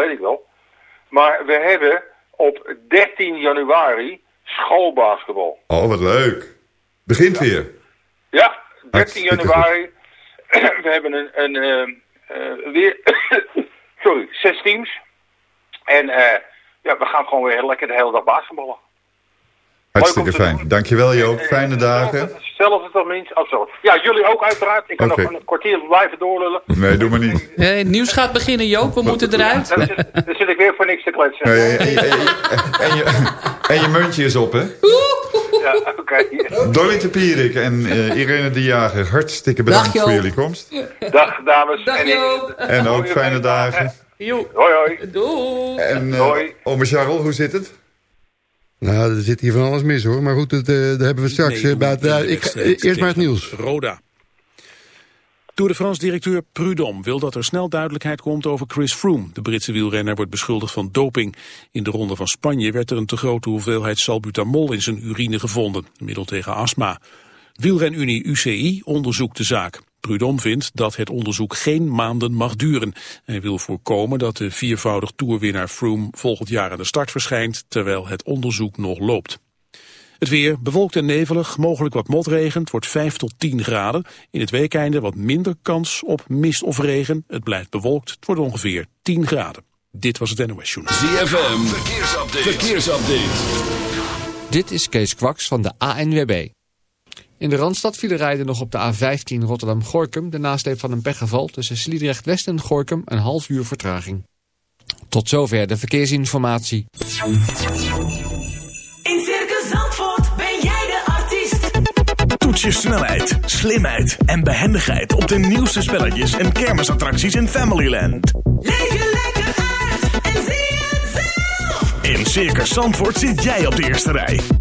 weet ik wel. Maar we hebben op 13 januari schoolbasketbal. Oh, wat leuk. Begint weer. Ja, 13 Hartstikke januari. we hebben een, een eh, eh, weer, sorry, zes teams. En eh, ja, we gaan gewoon weer lekker de hele dag basketballen. Hartstikke fijn. Dankjewel Joop. Fijne dagen. Hetzelfde toch minst. Oh, sorry. Ja, jullie ook uiteraard. Ik kan nog een kwartier blijven doorlullen. Nee, doe maar niet. Het nieuws gaat beginnen, Joop. We moeten eruit. Dan zit, dan zit ik weer voor niks te kletsen. Nee, en, en- en- en je, en je muntje is op, hè? Ja, oké. Dolly de Pierik en eh, Irene de Jager, hartstikke bedankt Dag, voor jullie komst. Dag dames. Dag en Joop. En ook fijne dagen. Joep. Hoi hoi. Doei. En eh Hoi. ome Charles, hoe zit het? Nou, er zit hier van alles mis hoor. Maar goed, dat, eh, dat hebben we straks Nee, ik, eerst maar het nieuws. Roda. Tour de France-directeur Prudhomme wil dat er snel duidelijkheid komt over Chris Froome. De Britse wielrenner wordt beschuldigd van doping. In de ronde van Spanje werd er een te grote hoeveelheid salbutamol in zijn urine gevonden, een middel tegen astma. Wielrenunie UCI onderzoekt de zaak. Prudhomme vindt dat het onderzoek geen maanden mag duren. Hij wil voorkomen dat de viervoudig toerwinnaar Froome volgend jaar aan de start verschijnt, terwijl het onderzoek nog loopt. Het weer bewolkt en nevelig, mogelijk wat motregen. Het wordt 5 tot 10 graden. In het weekeinde wat minder kans op mist of regen. Het blijft bewolkt. Het wordt ongeveer 10 graden. Dit was het NOS Journal. ZFM, verkeersupdate. verkeersupdate. Dit is Kees Kwaks van de ANWB. In de Randstad vielen rijden nog op de A15 Rotterdam-Gorkum... de nasleep van een pechgeval tussen Sliedrecht-West en Gorkum... een half uur vertraging. Tot zover de verkeersinformatie. In Circus Zandvoort ben jij de artiest. Toets je snelheid, slimheid en behendigheid op de nieuwste spelletjes en kermisattracties in Familyland. Leef je lekker uit en zie het zelf. In Circus Zandvoort zit jij op de eerste rij.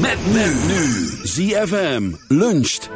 Met men nu. ZFM luncht.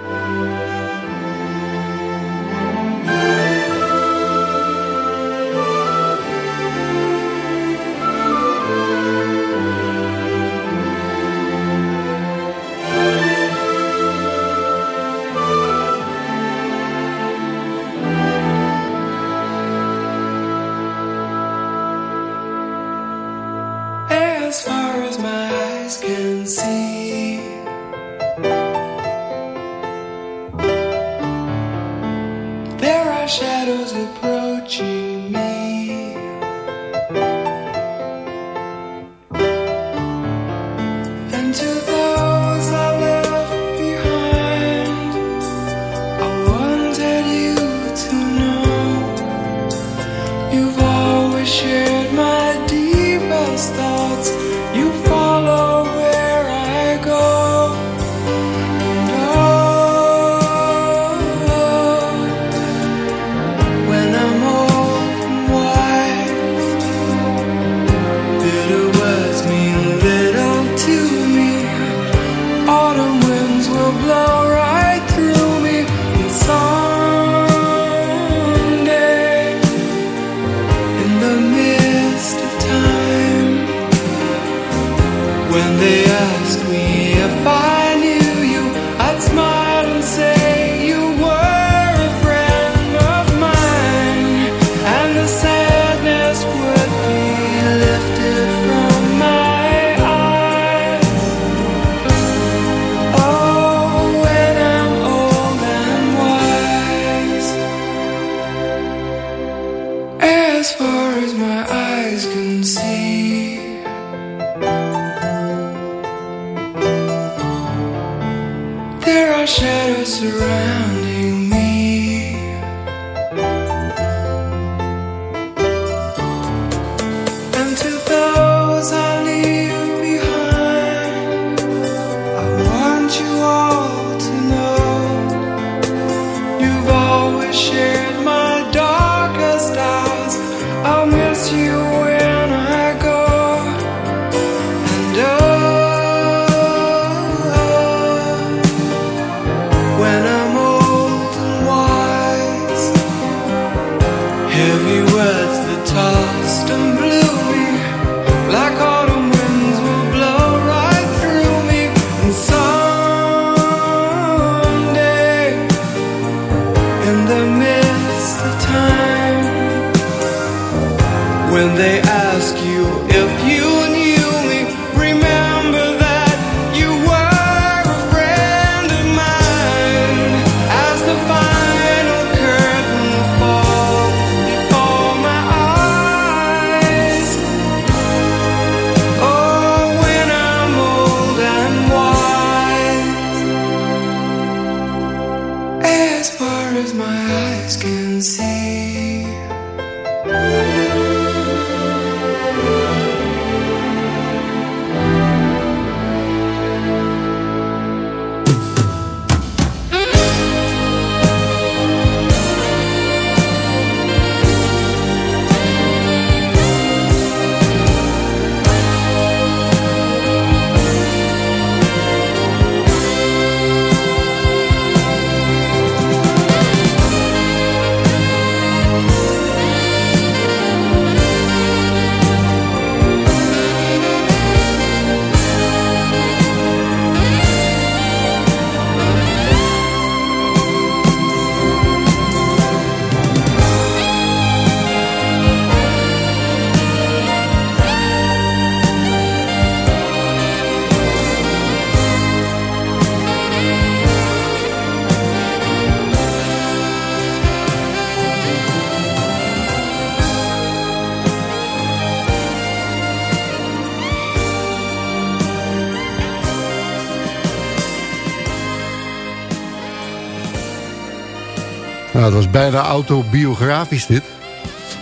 Was bijna autobiografisch dit.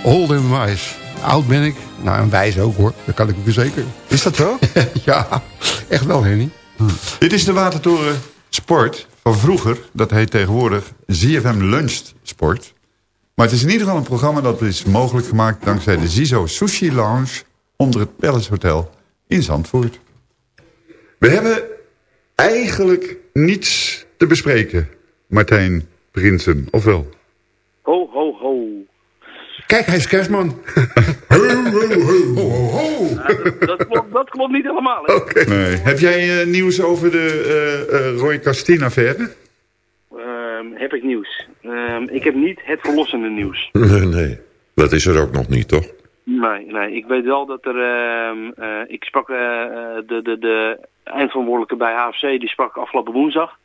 Old and wise. Oud ben ik. Nou, en wijs ook hoor. Dat kan ik u verzekeren. Is dat zo? ja, echt wel Henny. Dit is de Watertoren Sport van vroeger. Dat heet tegenwoordig ZFM Lunch Sport. Maar het is in ieder geval een programma dat is mogelijk gemaakt... dankzij de Zizo Sushi Lounge onder het Palace Hotel in Zandvoort. We hebben eigenlijk niets te bespreken, Martijn Prinsen, of wel? Ho, ho, ho. Kijk, hij is kerstman. Ja, dat, dat, klopt, dat klopt niet helemaal. Hè? Nee. Heb jij eh, nieuws over de eh, eh, Roy Castin-affaire? Ehm, heb ik nieuws? Ehm, ik heb niet het verlossende nieuws. nee, dat is er ook nog niet, toch? Nee, nee. Ik weet wel dat er... ehm, eh, ik sprak de, de, de eindverantwoordelijke bij HFC, die sprak afgelopen woensdag.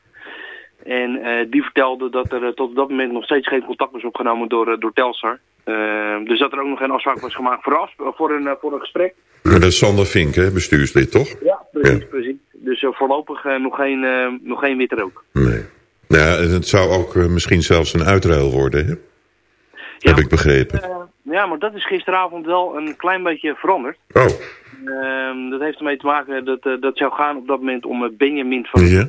En eh, die vertelde dat er eh, tot op dat moment nog steeds geen contact was opgenomen door, eh, door Telstar. Ehm, dus dat er ook nog geen afspraak was gemaakt voor, voor, een, voor een gesprek. Dat is Sander Vink, hè, bestuurslid, toch? Ja, precies, precies. Dus voorlopig nog, geen, nog geen witte rook. Ja, en het zou ook misschien zelfs een uitruil worden, hè? Heb ik begrepen. Ja, maar dat is gisteravond wel een klein beetje veranderd. Oh. Ehm, dat heeft ermee te maken dat eh, dat zou gaan op dat moment om Benjamin van Ja,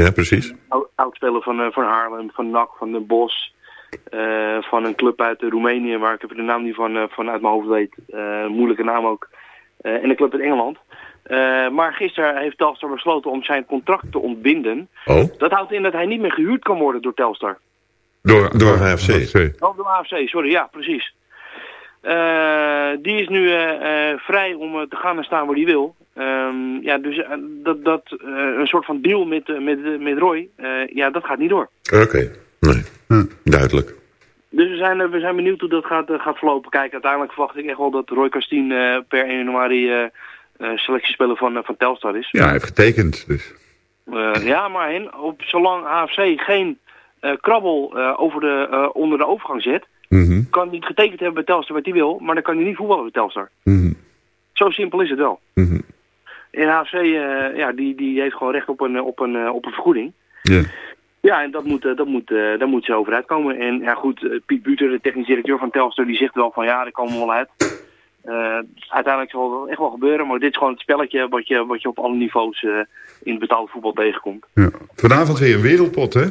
ja precies. ou- oudspeler van, eh, van Haarlem, van NAC, van Den Bosch. eh, van een club uit eh, Roemenië, waar ik even de naam niet van, eh, van uit mijn hoofd weet. Eh, moeilijke naam ook. Eh, en een club in Engeland. Eh, maar gisteren heeft Telstar besloten om zijn contract te ontbinden. Oh? Dat houdt in dat hij niet meer gehuurd kan worden door Telstar. Door, door HFC. Oh, door AFC, sorry, ja, precies. Eh, die is nu eh, eh, vrij om te gaan en staan waar hij wil. Ehm, ja, dus dat, dat eh, een soort van deal met, met, met Roy, eh, ja, dat gaat niet door. Oké, nee. Duidelijk. Dus we zijn, we zijn benieuwd hoe dat gaat, gaat verlopen. Kijk, uiteindelijk verwacht ik echt wel dat Roy Castien eh, per 1 januari eh eh, selectiespeler van, van Telstar is. Ja, hij heeft getekend. Dus. Eh, ja, maar hen, op, zolang AFC geen eh, krabbel eh, over de, eh, onder de overgang zet, Mhm. kan hij getekend hebben bij Telstar wat hij wil, maar dan kan hij niet voetballen bij Telstar. Mhm. Zo simpel is het wel. Mhm. En AFC, eh, ja, die, die heeft gewoon recht op een, op een, eh, op een vergoeding. Ja. Ja, en dat moet, eh, dat moet, eh, daar moet ze over uitkomen. En ja goed, eh, Piet Buter, de technisch directeur van Telstar, die zegt wel van ja, daar komen we wel uit. Eh, uiteindelijk zal het echt wel gebeuren, maar dit is gewoon het spelletje wat je, wat je op alle niveaus eh, in het betaalde voetbal tegenkomt. Ja. Vanavond weer een wereldpot, hè?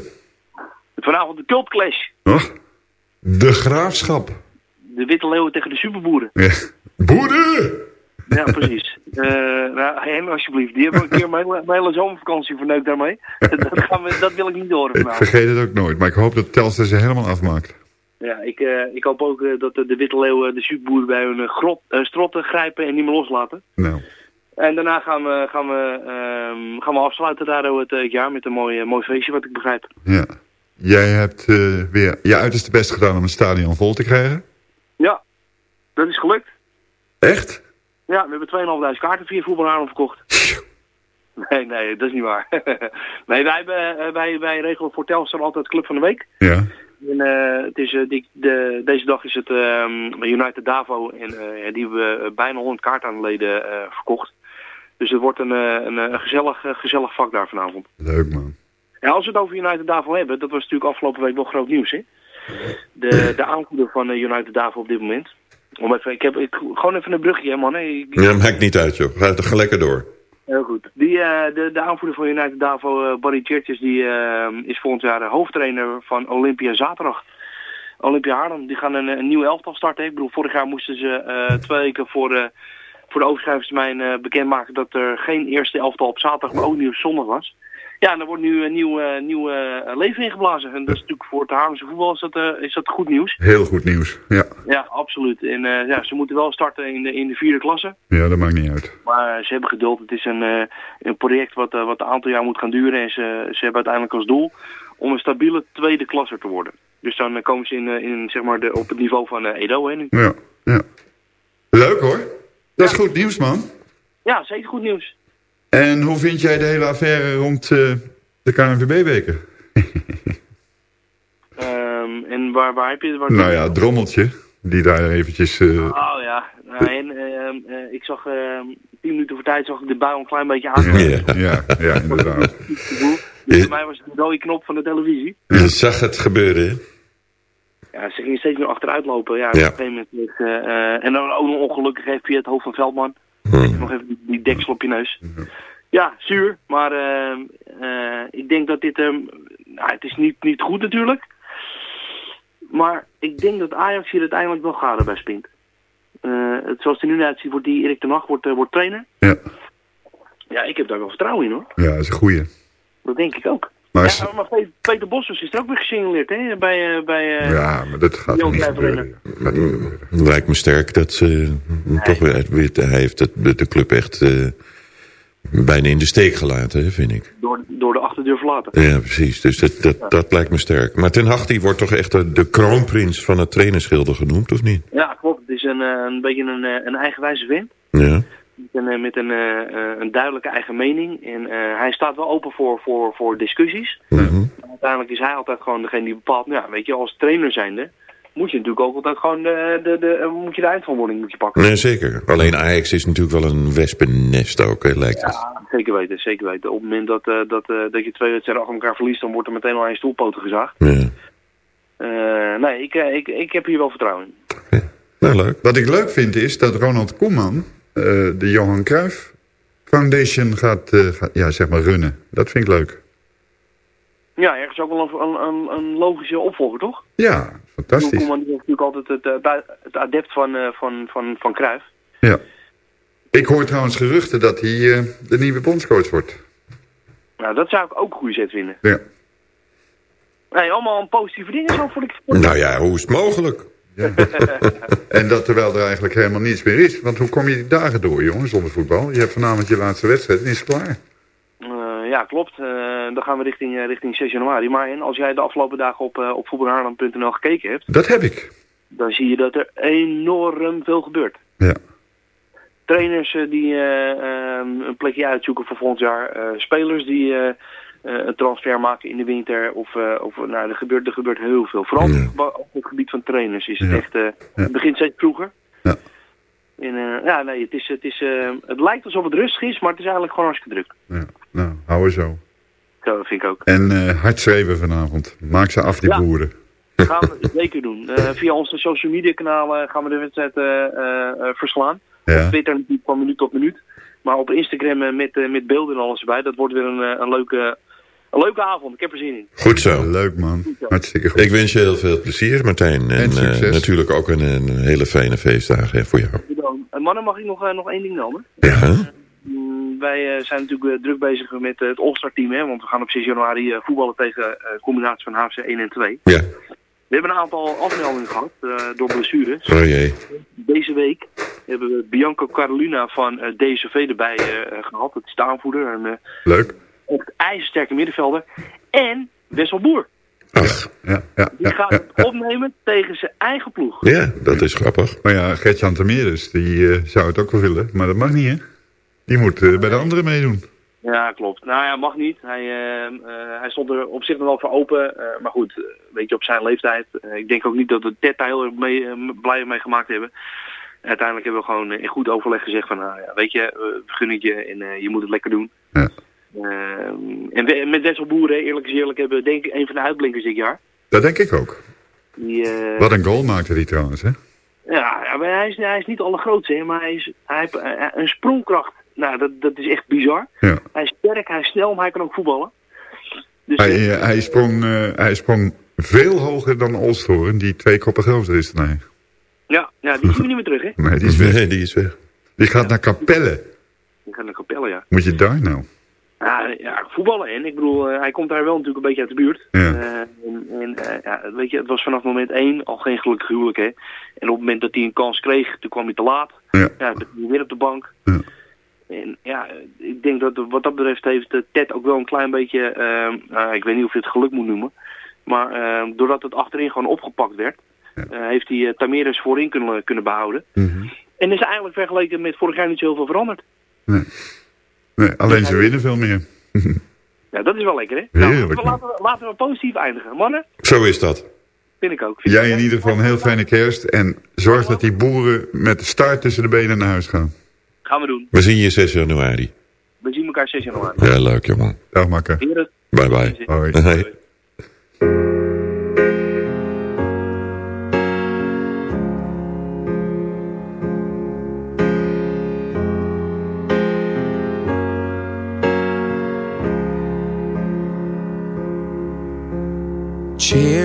Vanavond de cultclash. Oh. De graafschap. De Witte Leeuwen tegen de Superboeren. Ja. Boeren! Ja, precies. Eh nou, hem alsjeblieft. Die hebben een keer mijn hele, mijn hele zomervakantie verneukt daarmee. dat, gaan we, dat wil ik niet horen Ik vergeet het ook nooit, maar ik hoop dat Telstar ze helemaal afmaakt. Ja, ik, eh, ik hoop ook eh, dat de, Witte Leeuwen de Superboeren bij hun grot, strotten grijpen en niet meer loslaten. Nou, En daarna gaan we, gaan we, ehm, gaan we afsluiten daar ook het, jaar met een mooi, mooi feestje, wat ik begrijp. ja. Jij hebt eh, weer je uiterste best gedaan om het stadion vol te krijgen. Ja, dat is gelukt. Echt? Ja, we hebben 2.500 kaarten via voetbalavond verkocht. Nee, nee, dat is niet waar. nee, wij, eh, wij, wij regelen voor Telstar altijd Club van de Week. Ja. En, eh, het is, die, de, deze dag is het ehm, United Davo en die hebben we bijna 100 kaarten aan de leden eh, verkocht. Dus het wordt een, een, een gezellig, gezellig vak daar vanavond. Leuk, man. Ja, als we het over United Davo hebben, dat was natuurlijk afgelopen week wel groot nieuws, hè? De, de aanvoerder van eh, United Davo op dit moment. Om even, ik heb ik, gewoon even een brugje, hè, man. hè. Ik- Ja, maakt niet uit, joh. Ga, ga lekker door. Heel goed. Die, eh, de, de aanvoerder van United Davo, eh, Barry Churches, die eh, is volgend jaar de hoofdtrainer van Olympia Zaterdag. Olympia Haarlem, die gaan een, een nieuw elftal starten. Ik bedoel, vorig jaar moesten ze twee weken voor de, voor de overschrijvingstermijn eh, bekendmaken dat er geen eerste elftal op zaterdag, maar ook niet op zondag was. Ja, en er wordt nu een nieuw, nieuw eh, leven ingeblazen. En dat is natuurlijk voor het Haarlemse voetbal is dat, eh, is dat goed nieuws. Heel goed nieuws. Ja, Ja, absoluut. En eh, ja, ze moeten wel starten in de, in de vierde klasse. ja dat maakt niet uit. Maar ze hebben geduld. Het is een, een project wat, wat een aantal jaar moet gaan duren. En ze, ze hebben uiteindelijk als doel om een stabiele tweede klasser te worden. Dus dan komen ze in, in, zeg maar de, op het niveau van Edo nu. Ja, ja. Leuk hoor. Dat is goed nieuws, man. Ja, zeker goed nieuws. En hoe vind jij de hele affaire rond eh, de KNVB-beker? Ehm, en waar, waar heb je... Waar Nou ja, Drommeltje, die daar eventjes... eh, Oh ja, nou, en, ehm, eh, ik zag ehm, tien minuten voor tijd zag ik de bui een klein beetje aan. Ja. ja, ja, inderdaad. Dus voor mij was het de rode knop van de televisie. Je zag het gebeuren, hè? Ja, ze gingen steeds meer achteruit lopen. Ja, Ja. op een gegeven moment. eh, eh, en dan ook nog ongelukkig heeft via het hoofd van Veldman. Hmm. Nog even die, deksel op je neus. Ja, zuur. Maar eh, eh, ik denk dat dit... ehm nou, het is niet, niet goed natuurlijk. Maar ik denk dat Ajax hier uiteindelijk wel gade bij spint. Eh, het, zoals het er nu uitziet, wordt die Erik ten Hag wordt, eh, wordt trainer. Ja. Ja, ik heb daar wel vertrouwen in hoor. ja, dat is een goeie. Dat denk ik ook. Maar ja, maar Peter, Bossers is er ook weer gesignaleerd hè? Bij, eh, bij, eh, Ja, maar dat gaat niet gebeuren. Het lijkt me sterk dat ze toch weer... weer- Hij heeft de, de club echt eh, bijna in de steek gelaten, hè, vind ik. door, door de achterdeur verlaten. Ja, precies. Dus dat, dat, dat lijkt me sterk. Maar Ten Hag die wordt toch echt de, de kroonprins van het trainerschilder genoemd, of niet? Ja, klopt. Het is een, eh, een beetje een, eh, een eigenwijze vent. Ja. Met een, eh, met een, eh, eh, een duidelijke eigen mening. En eh, hij staat wel open voor, voor, voor discussies. Maar uiteindelijk is hij altijd gewoon degene die bepaalt. Nou, ja, weet je, als trainer zijnde moet je natuurlijk ook altijd gewoon de, de, de, moet je de eindverantwoording moet je pakken. Nee, zeker. Alleen Ajax is natuurlijk wel een wespennest ook, hè, lijkt het. Ja, zeker weten, zeker weten. Op het moment dat, dat, dat je twee wedstrijden achter elkaar verliest, dan wordt er meteen al aan je stoelpoten gezaagd. Ja. Eh, nee, ik, ik, ik heb hier wel vertrouwen in. Nou, leuk. Wat ik leuk vind is dat Ronald Koeman de Johan Cruijff Foundation gaat, eh, gaat, ja, zeg maar runnen. Dat vind ik leuk. Ja, ergens ook wel een, een, een, logische opvolger, toch? Ja, fantastisch. Koeman is natuurlijk altijd het, eh, het adept van, eh, van, van, van Cruijff. Ja. Ik hoor trouwens geruchten dat hij eh, de nieuwe bondscoach wordt. Nou, dat zou ik ook een goede zet vinden. Ja. Nee, allemaal een positieve dingen zo voor de Nou ja, hoe is het mogelijk? En dat terwijl er eigenlijk helemaal niets meer is. Want hoe kom je die dagen door, jongens, zonder voetbal? Je hebt vanavond je laatste wedstrijd en is het klaar. Eh, ja, klopt. Eh, dan gaan we richting, eh, richting 6 januari. Maar en als jij de afgelopen dagen op, op voetbalhaarland.nl gekeken hebt, Dat heb ik. dan zie je dat er enorm veel gebeurt. Ja. Trainers die eh, ehm, een plekje uitzoeken voor volgend jaar. spelers die een transfer maken in de winter. Of, eh, of nou, er, gebeurt, er gebeurt heel veel. Vooral op het gebied van trainers is het Ja. echt... eh, Het begint steeds vroeger. Ja. En, eh, ja, nee, het, is, het, is, eh, het lijkt alsof het rustig is, maar het is eigenlijk gewoon hartstikke druk. Ja. Nou, hou er zo. Zo, dat vind ik ook. En eh, hard schreeuwen vanavond. Maak ze af, die Ja. boeren. Dat gaan we zeker doen. Eh, via onze social media kanalen gaan we de wedstrijd eh, eh, eh, verslaan. Ja. Op Twitter natuurlijk van minuut tot minuut. Maar op Instagram eh, met, eh, met beelden en alles erbij. Dat wordt weer een, eh, een, leuke, een leuke avond. Ik heb er zin in. Goed zo. Leuk, man. Hartstikke goed. Ik wens je heel veel plezier, Martijn. En, En eh, natuurlijk ook een, een hele fijne feestdag hè, voor jou. Eh, mannen, mag ik nog, eh, nog één ding melden? Ja? Mm, wij zijn natuurlijk druk bezig met het All-Star team. Hè, want we gaan op 6 januari eh, voetballen tegen eh, een combinatie van HFC 1 en 2. Ja. We hebben een aantal afmeldingen gehad eh, door blessures. Oh jee. Deze week hebben we Bianca Carolina van eh, DSV erbij eh, eh, gehad. Het is de aanvoerder. Eh, Leuk. Echt ijzersterke middenvelder. En Wessel Boer. Ach, Ja, ja, Die ja, gaat het opnemen tegen zijn eigen ploeg. ja, dat is grappig. Maar ja, Gertjan Termeerders, die eh, zou het ook wel willen. Maar dat mag niet, hè? Die moet eh, bij de anderen meedoen. Ja, klopt. Nou ja, mag niet. Hij, eh, eh, hij stond er op zich nog wel voor open. maar goed, weet je, op zijn leeftijd. ik denk ook niet dat we Ted daar heel erg mee, blij mee gemaakt hebben. Uiteindelijk hebben we gewoon in goed overleg gezegd van, nou ja, weet je, we gunnen het je en je moet het lekker doen. Ja. Eh, en we- met Wessel Boeren, eerlijk is eerlijk, hebben we denk ik een van de uitblinkers dit jaar. Dat denk ik ook. Die, eh, Wat een goal maakte die trouwens, hè? Ja, ja, maar hij is, hij is niet allergrootste, hè, maar hij, is, hij heeft eh, een sprongkracht. Nou, dat, dat is echt bizar. Ja. Hij is sterk, hij is snel, maar hij kan ook voetballen. Dus, Hij, eh, eh, hij, sprong, eh, hij sprong veel hoger dan Olsthoorn, die twee koppen groter is dan hij. ja, ja, die zien we niet meer terug, hè? Nee, die is weg. Nee, die is weg. Die gaat naar Capelle. Die gaat naar Capelle, ja. Moet je daar nou? Ja, ja voetballen en ik bedoel, eh, hij komt daar wel natuurlijk een beetje uit de buurt. Ja. Eh, en en eh, ja, weet je, het was vanaf moment één al geen gelukkig huwelijk, hè. En op het moment dat hij een kans kreeg, toen kwam hij te laat. Ja. Ja, toen hij weer op de bank. Ja. En ja, ik denk dat wat dat betreft heeft eh, Ted ook wel een klein beetje, eh, nou, ik weet niet of je het geluk moet noemen. Maar eh, doordat het achterin gewoon opgepakt werd, eh, heeft hij Tameres voorin kunnen, kunnen behouden. Mhm. En is eigenlijk vergeleken met vorig jaar niet zo heel veel veranderd. Nee. Nee, alleen ze winnen veel meer. Ja, dat is wel lekker, hè? Nou, Heerlijk, laten, we, laten we positief eindigen. Mannen, Zo is dat. vind ik ook. Jij in ieder geval een heel fijne kerst. En zorg dat die boeren met de staart tussen de benen naar huis gaan. Gaan we doen. We zien je 6 januari. We zien elkaar 6 januari. Ja, leuk jongen. Dag makker. Bye bye. Hoi.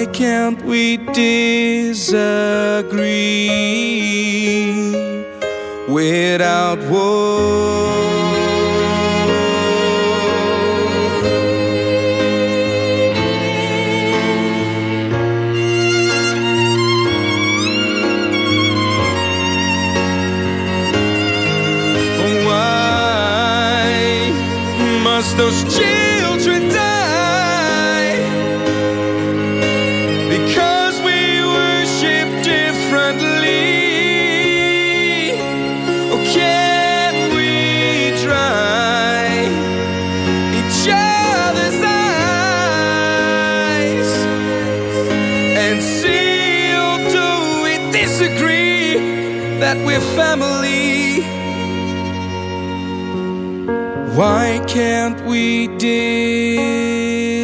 Why can't we disagree without war? Why must those Why can't we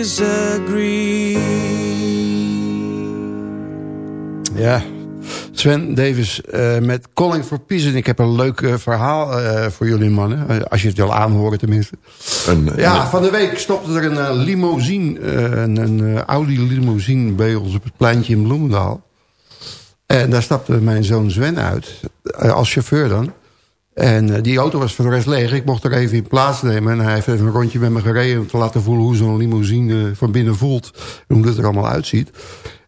disagree? Ja, Sven Davis eh, met Calling for Peace. En ik heb een leuk eh, verhaal eh, voor jullie mannen. Als je het wil aanhoren tenminste. Een, Ja, van de week stopte er een limousine, een, een Audi limousine bij ons op het pleintje in Bloemendaal. En daar stapte mijn zoon Sven uit, als chauffeur dan. En eh, die auto was voor de rest leeg. Ik mocht er even in plaats nemen. En hij heeft even een rondje met me gereden... om te laten voelen hoe zo'n limousine van binnen voelt. En hoe het er allemaal uitziet.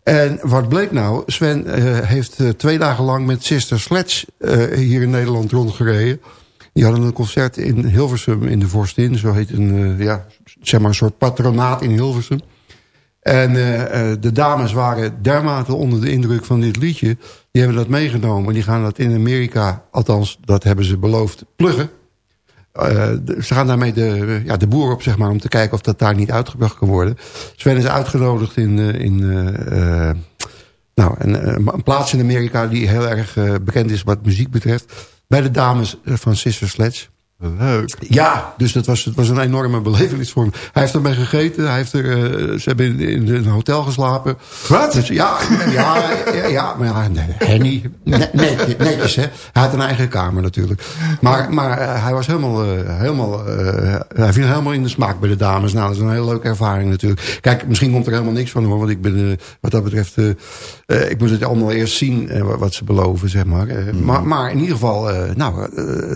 En wat bleek nou? Sven eh, heeft eh, twee dagen lang met Sister Sledge eh, hier in Nederland rondgereden. Die hadden een concert in Hilversum in de Vorstin. Zo heet een, eh, ja, zeg maar een soort patronaat in Hilversum. En eh, eh, de dames waren dermate onder de indruk van dit liedje. Die hebben dat meegenomen. Die gaan dat in Amerika, althans dat hebben ze beloofd, pluggen. Eh, ze gaan daarmee de, ja, de boer op, zeg maar, om te kijken of dat daar niet uitgebracht kan worden. Sven is uitgenodigd in, in nou, een, een plaats in Amerika die heel erg bekend is wat muziek betreft. Bij de dames van Sister Sledge. Leuk. Ja, dus dat was, het was een enorme belevenis voor hem. Hij heeft ermee gegeten. Hij heeft er, eh, ze hebben in, in een hotel geslapen. Wat? Dus, ja, ja, ja, ja, maar ja, nee, Henny. Ne- netjes, netjes, hè. Hij had een eigen kamer natuurlijk. Maar, maar eh, hij was helemaal, eh, helemaal hij viel helemaal in de smaak bij de dames. Nou, dat is een hele leuke ervaring natuurlijk. Kijk, misschien komt er helemaal niks van hoor. Want ik ben, wat dat betreft, ik moet het allemaal eerst zien wat ze beloven, zeg maar. Eh, maar, maar in ieder geval, nou,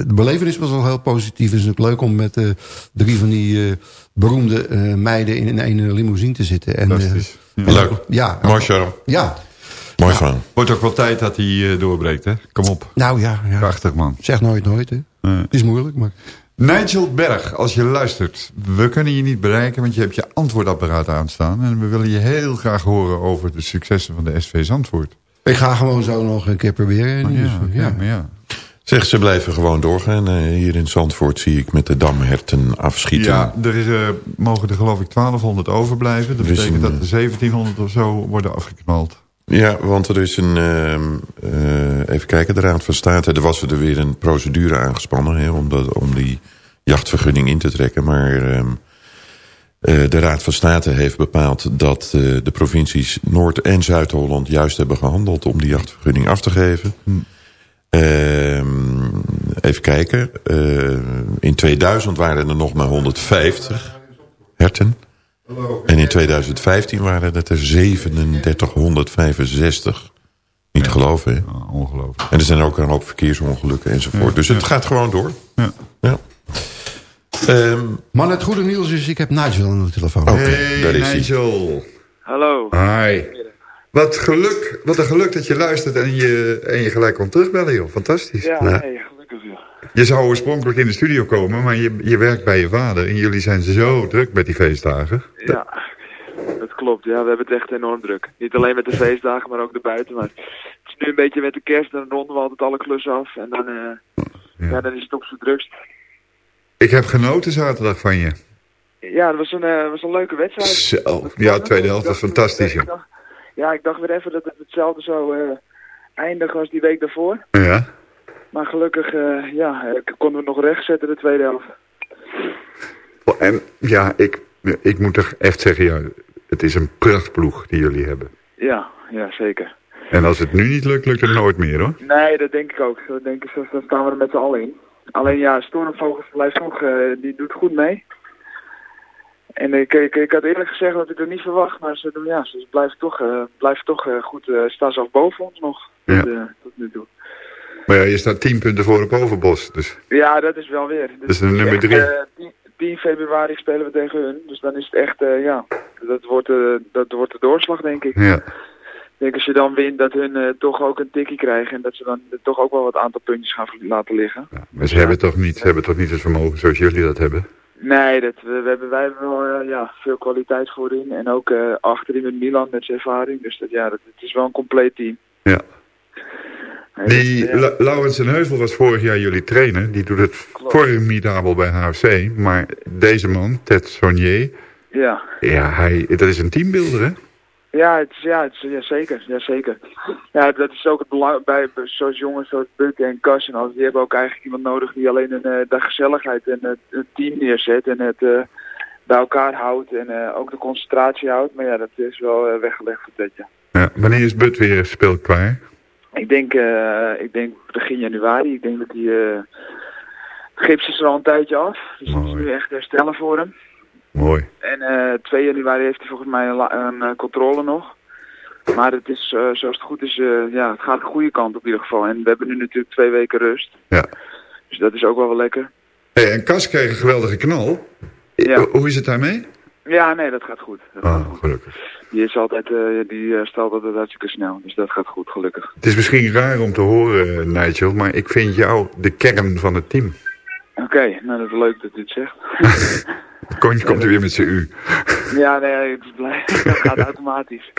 de belevenis was al heel positief. Het is natuurlijk leuk om met eh, drie van die eh, beroemde eh, meiden in, een limousine te zitten. En, eh, Fantastisch. Leuk. ja, Mooi charme. ja, Mooi. Wordt ook wel tijd dat hij eh, doorbreekt, hè? Kom op. nou ja, ja. Prachtig, man. zeg nooit nooit. Hè. Het is moeilijk, maar... Nigel Berg, als je luistert. We kunnen je niet bereiken, want je hebt je antwoordapparaat aanstaan. En we willen je heel graag horen over de successen van de SV Zandvoort. Ik ga gewoon zo nog een keer proberen. Oh, Dus, ja, ja. ja, maar ja. Zeg, ze blijven gewoon doorgaan. Eh, hier in Zandvoort zie ik met de damherten afschieten. Ja, er is, eh, mogen er geloof ik 1200 overblijven. Dat betekent een, dat er 1700 of zo worden afgeknald. Ja, want er is een... ehm, eh, even kijken, de Raad van State... er was er weer een procedure aangespannen... Hè, om, dat, om die jachtvergunning in te trekken. Maar ehm, eh, de Raad van State heeft bepaald... dat eh, de provincies Noord- en Zuid-Holland juist hebben gehandeld... om die jachtvergunning af te geven. Ehm, even kijken. Eh, in 2000 waren er nog maar 150 herten. En in 2015 waren het er 3765. Niet te geloven, hè? Ongelooflijk. En er zijn ook een hoop verkeersongelukken enzovoort. Dus het gaat gewoon door. Ja. Ja. Ehm, Man, het goede nieuws is, ik heb Nigel aan de telefoon. Oké, Hey daar is hij. Nigel. Hallo. Hi. Wat geluk, wat een geluk dat je luistert en je, en je gelijk kon terugbellen, joh. Fantastisch. Ja, Nou, nee, gelukkig. Je zou oorspronkelijk in de studio komen, maar je, je werkt bij je vader. En jullie zijn zo druk met die feestdagen. Ja, klopt. Ja, we hebben het echt enorm druk. Niet alleen met de feestdagen, maar ook erbuiten. Maar het is nu een beetje met de kerst, dan ronden we altijd alle klussen af. En dan, eh, ja. dan is het op zijn drukst. Ik heb genoten zaterdag van je. Ja, het was een, eh, was een leuke wedstrijd. Zo, ja, tweede helft was fantastisch, joh. Ja, ik dacht weer even dat het hetzelfde zou eh, eindigen als die week daarvoor. Ja. Maar gelukkig, eh, ja, konden we nog recht zetten de tweede helft. En ja, ik, ik moet toch echt zeggen, ja, het is een prachtploeg die jullie hebben. Ja, ja, zeker. En als het nu niet lukt, lukt het nooit meer, hoor. Nee, dat denk ik ook. Dat denk ik, zo zo staan we er met z'n allen in. Alleen ja, Stormvogels blijft eh, die doet goed mee. En ik, ik, ik had eerlijk gezegd dat ik het niet verwacht, maar ze, doen, ja, ze blijven toch, eh, blijven toch eh, goed, eh, staan zelfs boven ons nog. Ja. Tot, tot nu toe. Maar ja, je staat tien punten voor op Overbos, dus Ja, dat is wel weer. dat is de nummer echt, drie. eh, 10, 10 februari spelen we tegen hun, dus dan is het echt, ja, dat wordt, dat wordt de doorslag denk ik. Ja. Ik denk als je dan wint dat hun toch ook een tikkie krijgen en dat ze dan toch ook wel wat aantal puntjes gaan laten liggen. Maar ze hebben toch niet, ze hebben toch niet het vermogen zoals jullie dat hebben? Nee, dat, we, we hebben, wij hebben wel eh, ja, veel kwaliteit voorin en ook eh, achterin met Milan met zijn ervaring. Dus dat, ja, dat, het is wel een compleet team. Ja. Die ja. La- Laurens en Heuvel was vorig jaar jullie trainer. Die doet het formidabel bij HFC. Maar deze man, Ted Sonier, Ja, ja, hij, dat is een teambuilder, hè? Ja, het is, ja, het is, ja, zeker, ja, zeker. Ja, dat is ook het belang bij zoals jongens zoals Buck en Kas en alles. Die hebben ook eigenlijk iemand nodig die alleen een, eh, de gezelligheid en het, het team neerzet en het eh, bij elkaar houdt en eh, ook de concentratie houdt. Maar ja, dat is wel eh, weggelegd voor dit jaar. Ja, wanneer is Bud weer speelklaar? Ik denk, eh, ik denk begin januari. Ik denk dat hij... eh het gips is er al een tijdje af. Dus het is nu echt herstellen voor hem. Mooi. En eh 2 januari heeft hij volgens mij een, eh, controle nog. Maar het is, eh, zoals het goed is, eh, ja, het gaat de goede kant op ieder geval. En we hebben nu natuurlijk twee weken rust. Ja. Dus dat is ook wel wel lekker. Hey, en Kas kreeg een geweldige knal. Ho- Hoe is het daarmee? Ja, nee, dat gaat goed. Dat gaat Oh, goed. gelukkig. Die, is altijd, eh, die eh, stelt altijd hartstikke snel. Dus dat gaat goed, gelukkig. Het is misschien raar om te horen, eh, Nigel, maar ik vind jou de kern van het team. Oké, nou dat is leuk dat u het zegt. Kontje komt er weer met zijn u. ja, nee, ik ben blij. dat gaat automatisch.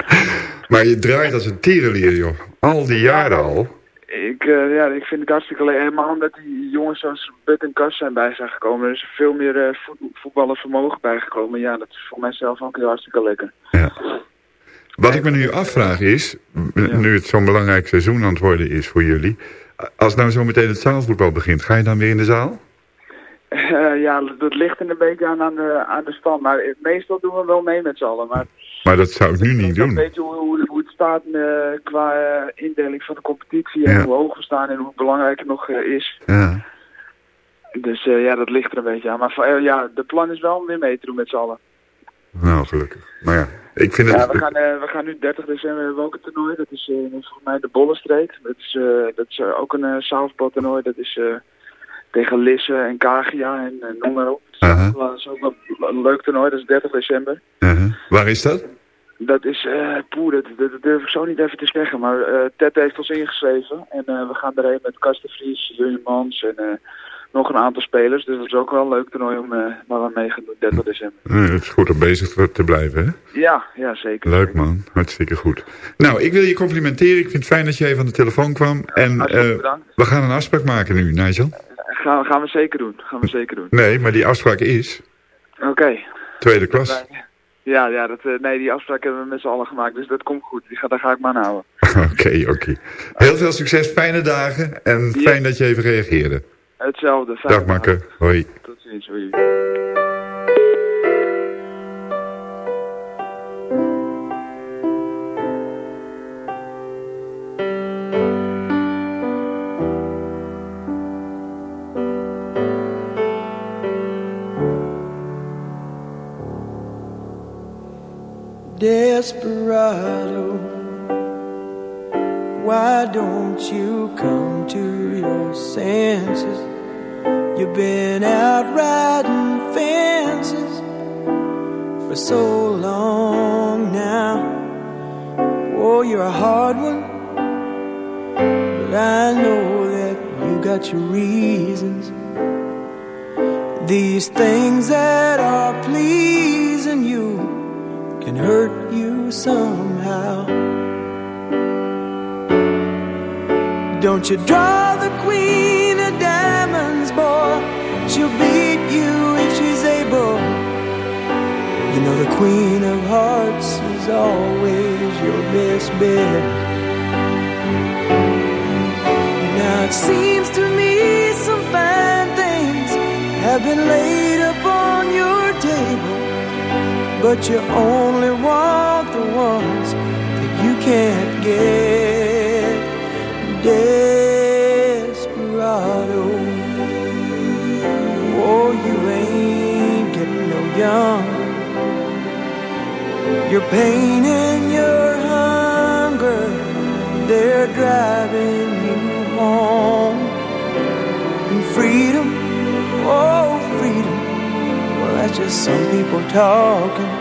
Maar je draait als een tierenlier, joh. Al die jaren al. Ik, eh, ja, ik vind het hartstikke leuk. Helemaal omdat die jongens zoals Bud en Kas zijn bij zijn gekomen. Er is veel meer eh voet, voetballervermogen bijgekomen. Ja, dat is voor mijzelf ook heel hartstikke lekker. Wat ik me nu afvraag is, nu het zo'n belangrijk seizoen aan het worden is voor jullie. Als nou zo meteen het zaalvoetbal begint, ga je dan weer in de zaal? Eh, ja, dat ligt er een beetje aan, aan, de, aan de stand. Maar meestal doen we wel mee met z'n allen. Maar Maar dat zou ik nu niet doen. beetje hoe, hoe, hoe het staat eh, qua eh, indeling van de competitie. En hoe hoog we staan en hoe belangrijk het nog is. Ja. Dus ja, dat ligt er een beetje aan. Maar ja, de plan is wel om weer mee te doen met z'n allen. Nou, gelukkig. Maar ja, ik vind het... Ja, we gaan, we gaan nu 30 december hebben we ook een toernooi. Dat is volgens mij de Bollenstreek. Dat is, dat is ook een uh, zaalvoetbaltoernooi. Dat is tegen Lisse en Kagia en eh, noem maar op. Dat is ook wel een leuk toernooi. Dat is 30 december. Waar is dat? Dat is, eh poeh, dat, dat, dat durf ik zo niet even te zeggen. Maar eh Ted heeft ons ingeschreven. En we gaan erheen met Kasten Vries, Jurjen Mans en eh, nog een aantal spelers. Dus dat is ook wel een leuk toernooi om, eh waar we mee gaan doen, 30 december. Eh, het is goed om bezig te- te blijven, hè? Ja, ja, zeker. Leuk man, hartstikke goed. Nou, ik wil je complimenteren. Ik vind het fijn dat je even aan de telefoon kwam. En eh, bedankt. we gaan een afspraak maken nu, Nigel. Gaan, gaan we zeker doen. Gaan we zeker doen. Nee, maar die afspraak is Oké. tweede klas. Ja, ja dat, eh, nee, die afspraak hebben we met z'n allen gemaakt. Dus dat komt goed. Die ga, daar ga ik me aan houden. Oké, oké. Heel veel succes, fijne dagen. En fijn dat je even reageerde. Hetzelfde. Fijne Dag makker, hoi. Tot ziens. Hoi. Desperado, why don't you come to your senses? You've been out riding fences for so long now. Oh, you're a hard one, but I know that you got your reasons. These things that are pleasing you can hurt you somehow. Don't you draw the queen is always your best bet. Now it seems to me some fine things have been laid upon your table, but you only want the ones that you can't get. Desperado, oh, you ain't getting no younger. Your pain and your hunger, they're driving you home. And freedom, oh, freedom, well, that's just some people talking.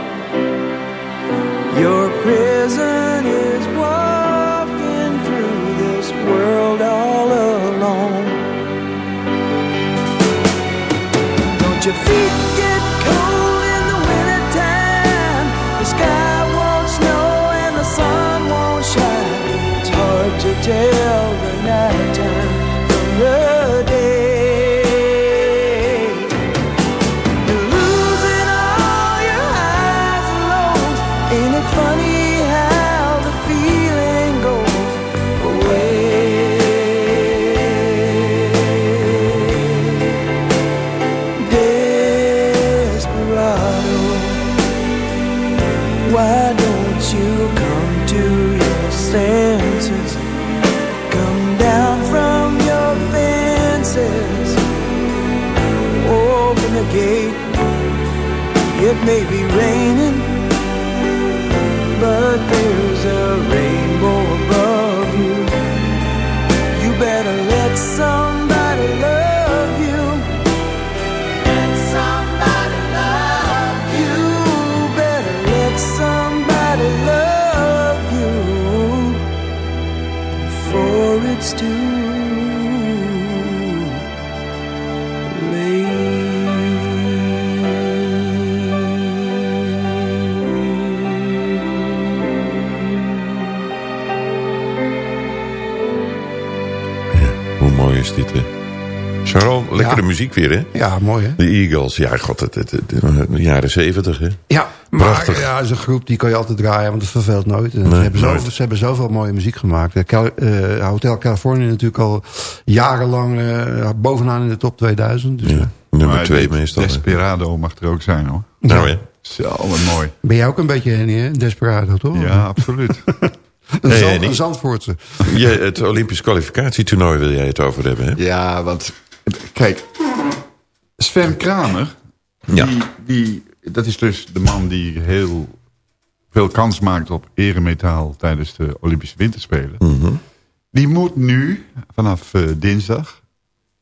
Your prison is walking through this world all alone. Don't your feet get cold hard Lekkere muziek weer, hè? Ja, mooi, hè? De Eagles, ja, god, het, het, het- de jaren zeventig, hè? Ja, maar Prachtig. ja, is een groep die kan je altijd draaien, want het verveelt nooit. En Nee, ze, hebben nooit. zoveel, ze hebben zoveel mooie muziek gemaakt. Eh, Cal- eh, Hotel California natuurlijk al jarenlang eh, bovenaan in de top 2000. Dus, Nummer Maar twee de- meestal. hè? Desperado mag er ook zijn, hoor. Nou, hè? Zo, wat mooi. Ben jij ook een beetje Henny, hè? Desperado, toch? Ja, absoluut. een, Hey, Zand- een Zandvoortse. Het Olympisch kwalificatietoernooi wil jij het over hebben, hè? Ja, want kijk, Sven Kramer, Ja. die, die, dat is dus de man die heel veel kans maakt op eremetaal tijdens de Olympische Winterspelen. Mhm. Die moet nu, vanaf eh, dinsdag,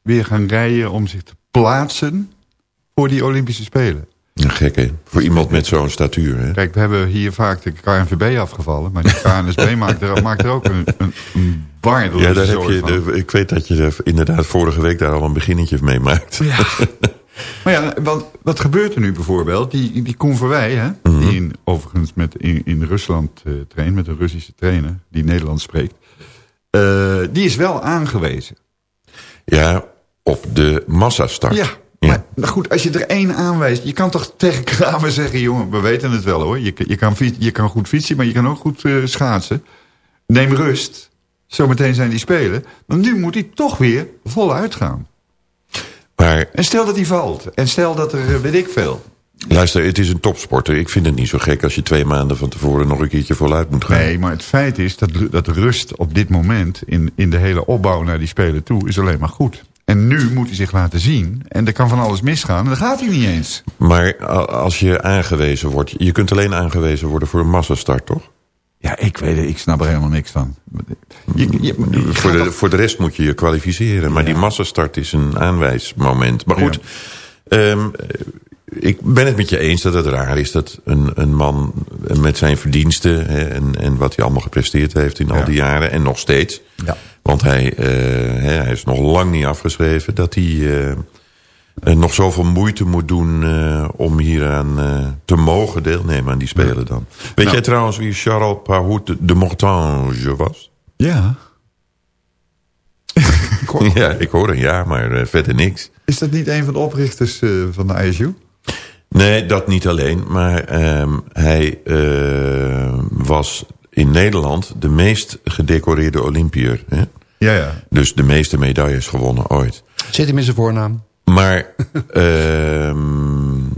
weer gaan rijden om zich te plaatsen voor die Olympische Spelen. Gek, hè? Voor iemand met zo'n statuur, hè? Kijk, we hebben hier vaak de KNVB afgevallen, maar de KNSB maakt, er, maakt er ook een, een, een Ja, daar heb je de, ik weet dat je er inderdaad vorige week daar al een beginnetje mee maakt. Ja. Maar ja, want wat gebeurt er nu bijvoorbeeld? Die, die Koen Verwij, hè, Mhm. die in, overigens met, in, in Rusland eh traint, met een Russische trainer, die Nederlands spreekt. eh, die is wel aangewezen. Ja, op de massastart. Ja, maar nou goed, als je er één aanwijst... je kan toch tegen Kramer zeggen... jongen, we weten het wel hoor. Je, je, kan, je kan goed fietsen, maar je kan ook goed eh, schaatsen. Neem rust. Zometeen zijn die spelen. Want nu moet hij toch weer voluit gaan. Maar En stel dat hij valt. En stel dat er, eh, weet ik veel... luister, het is een topsporter. Ik vind het niet zo gek als je twee maanden van tevoren nog een keertje voluit moet gaan. Nee, maar het feit is dat, dat rust op dit moment... In, in de hele opbouw naar die spelen toe, is alleen maar goed. En nu moet hij zich laten zien. En er kan van alles misgaan. En dat gaat hij niet eens. Maar als je aangewezen wordt... Je kunt alleen aangewezen worden voor een massastart, toch? Ja, ik weet het. Ik snap er helemaal niks van. Je, voor, de, voor de rest moet je je kwalificeren. Maar die massastart is een aanwijsmoment. Maar goed, ehm, ik ben het met je eens dat het raar is... dat een, een man met zijn verdiensten... Hè, en, en wat hij allemaal gepresteerd heeft in al die jaren... en nog steeds... Ja. want hij, eh, hè, hij is nog lang niet afgeschreven... dat hij... eh, nog zoveel moeite moet doen eh, om hieraan eh, te mogen deelnemen aan die Spelen dan. Weet Nou. jij trouwens wie Charles Pahout de, Mortange was? Ja. ja, ik hoor een ja, maar eh, verder niks. Is dat niet een van de oprichters eh, van de ISU? Nee, dat niet alleen. Maar ehm, hij eh, was in Nederland de meest gedecoreerde Olympiër. Hè? Ja, ja. Dus de meeste medailles gewonnen ooit. Zit hem in zijn voornaam. Maar ehm,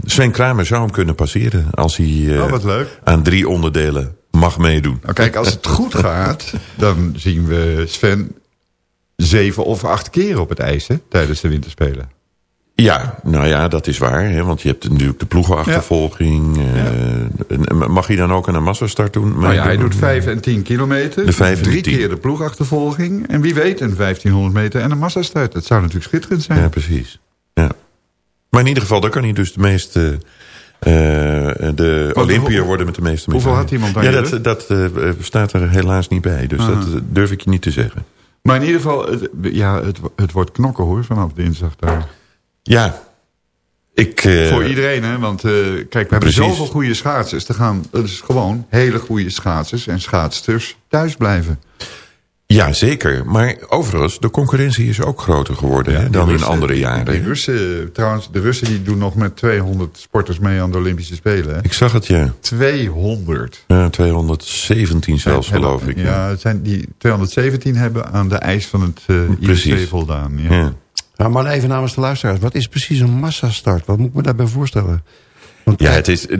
Sven Kramer zou hem kunnen passeren... als hij eh, Oh, wat leuk. aan drie onderdelen mag meedoen. Nou kijk, als het goed gaat, dan zien we Sven zeven of acht keer op het ijs hè, tijdens de winterspelen. Ja, nou ja, dat is waar. Hè, want je hebt natuurlijk de ploegenachtervolging. eh, mag hij dan ook een massastart doen? Nou ja, hij doet vijf en tien kilometer. De vijf en drie keer de ploegachtervolging. En wie weet een 1500 meter en een massastart. Dat zou natuurlijk schitterend zijn. Ja, precies. Maar in ieder geval, dan kan hij dus de meeste... eh, de Wat- Olympiër hoeveel- worden met de meeste hoeveel medailles. had iemand aan Ja, dat, dat eh, staat er helaas niet bij. Dus dat eh, durf ik je niet te zeggen. Maar in ieder geval, het, ja, het, het wordt knokken hoor, vanaf dinsdag daar. Ja. Ik, eh, Voor iedereen, hè? Want eh, kijk, we hebben Precies. zoveel goede schaatsers. Er gaan dus gewoon hele goede schaatsers en schaatsters thuis blijven. Ja, zeker. Maar overigens, de concurrentie is ook groter geworden hè, dan in andere jaren. Die Russen, trouwens, de Russen die doen nog met 200 sporters mee aan de Olympische Spelen. Hè? Ik zag het, ja. 200. Ja, 217 zelfs, geloof ik. Ja, het zijn die 217 hebben aan de eis van het uh, voldaan. Ja. Ja. Nou, maar even namens de luisteraars. Wat is precies een massastart? Wat moet ik me daarbij voorstellen? Want Ja, het is eh,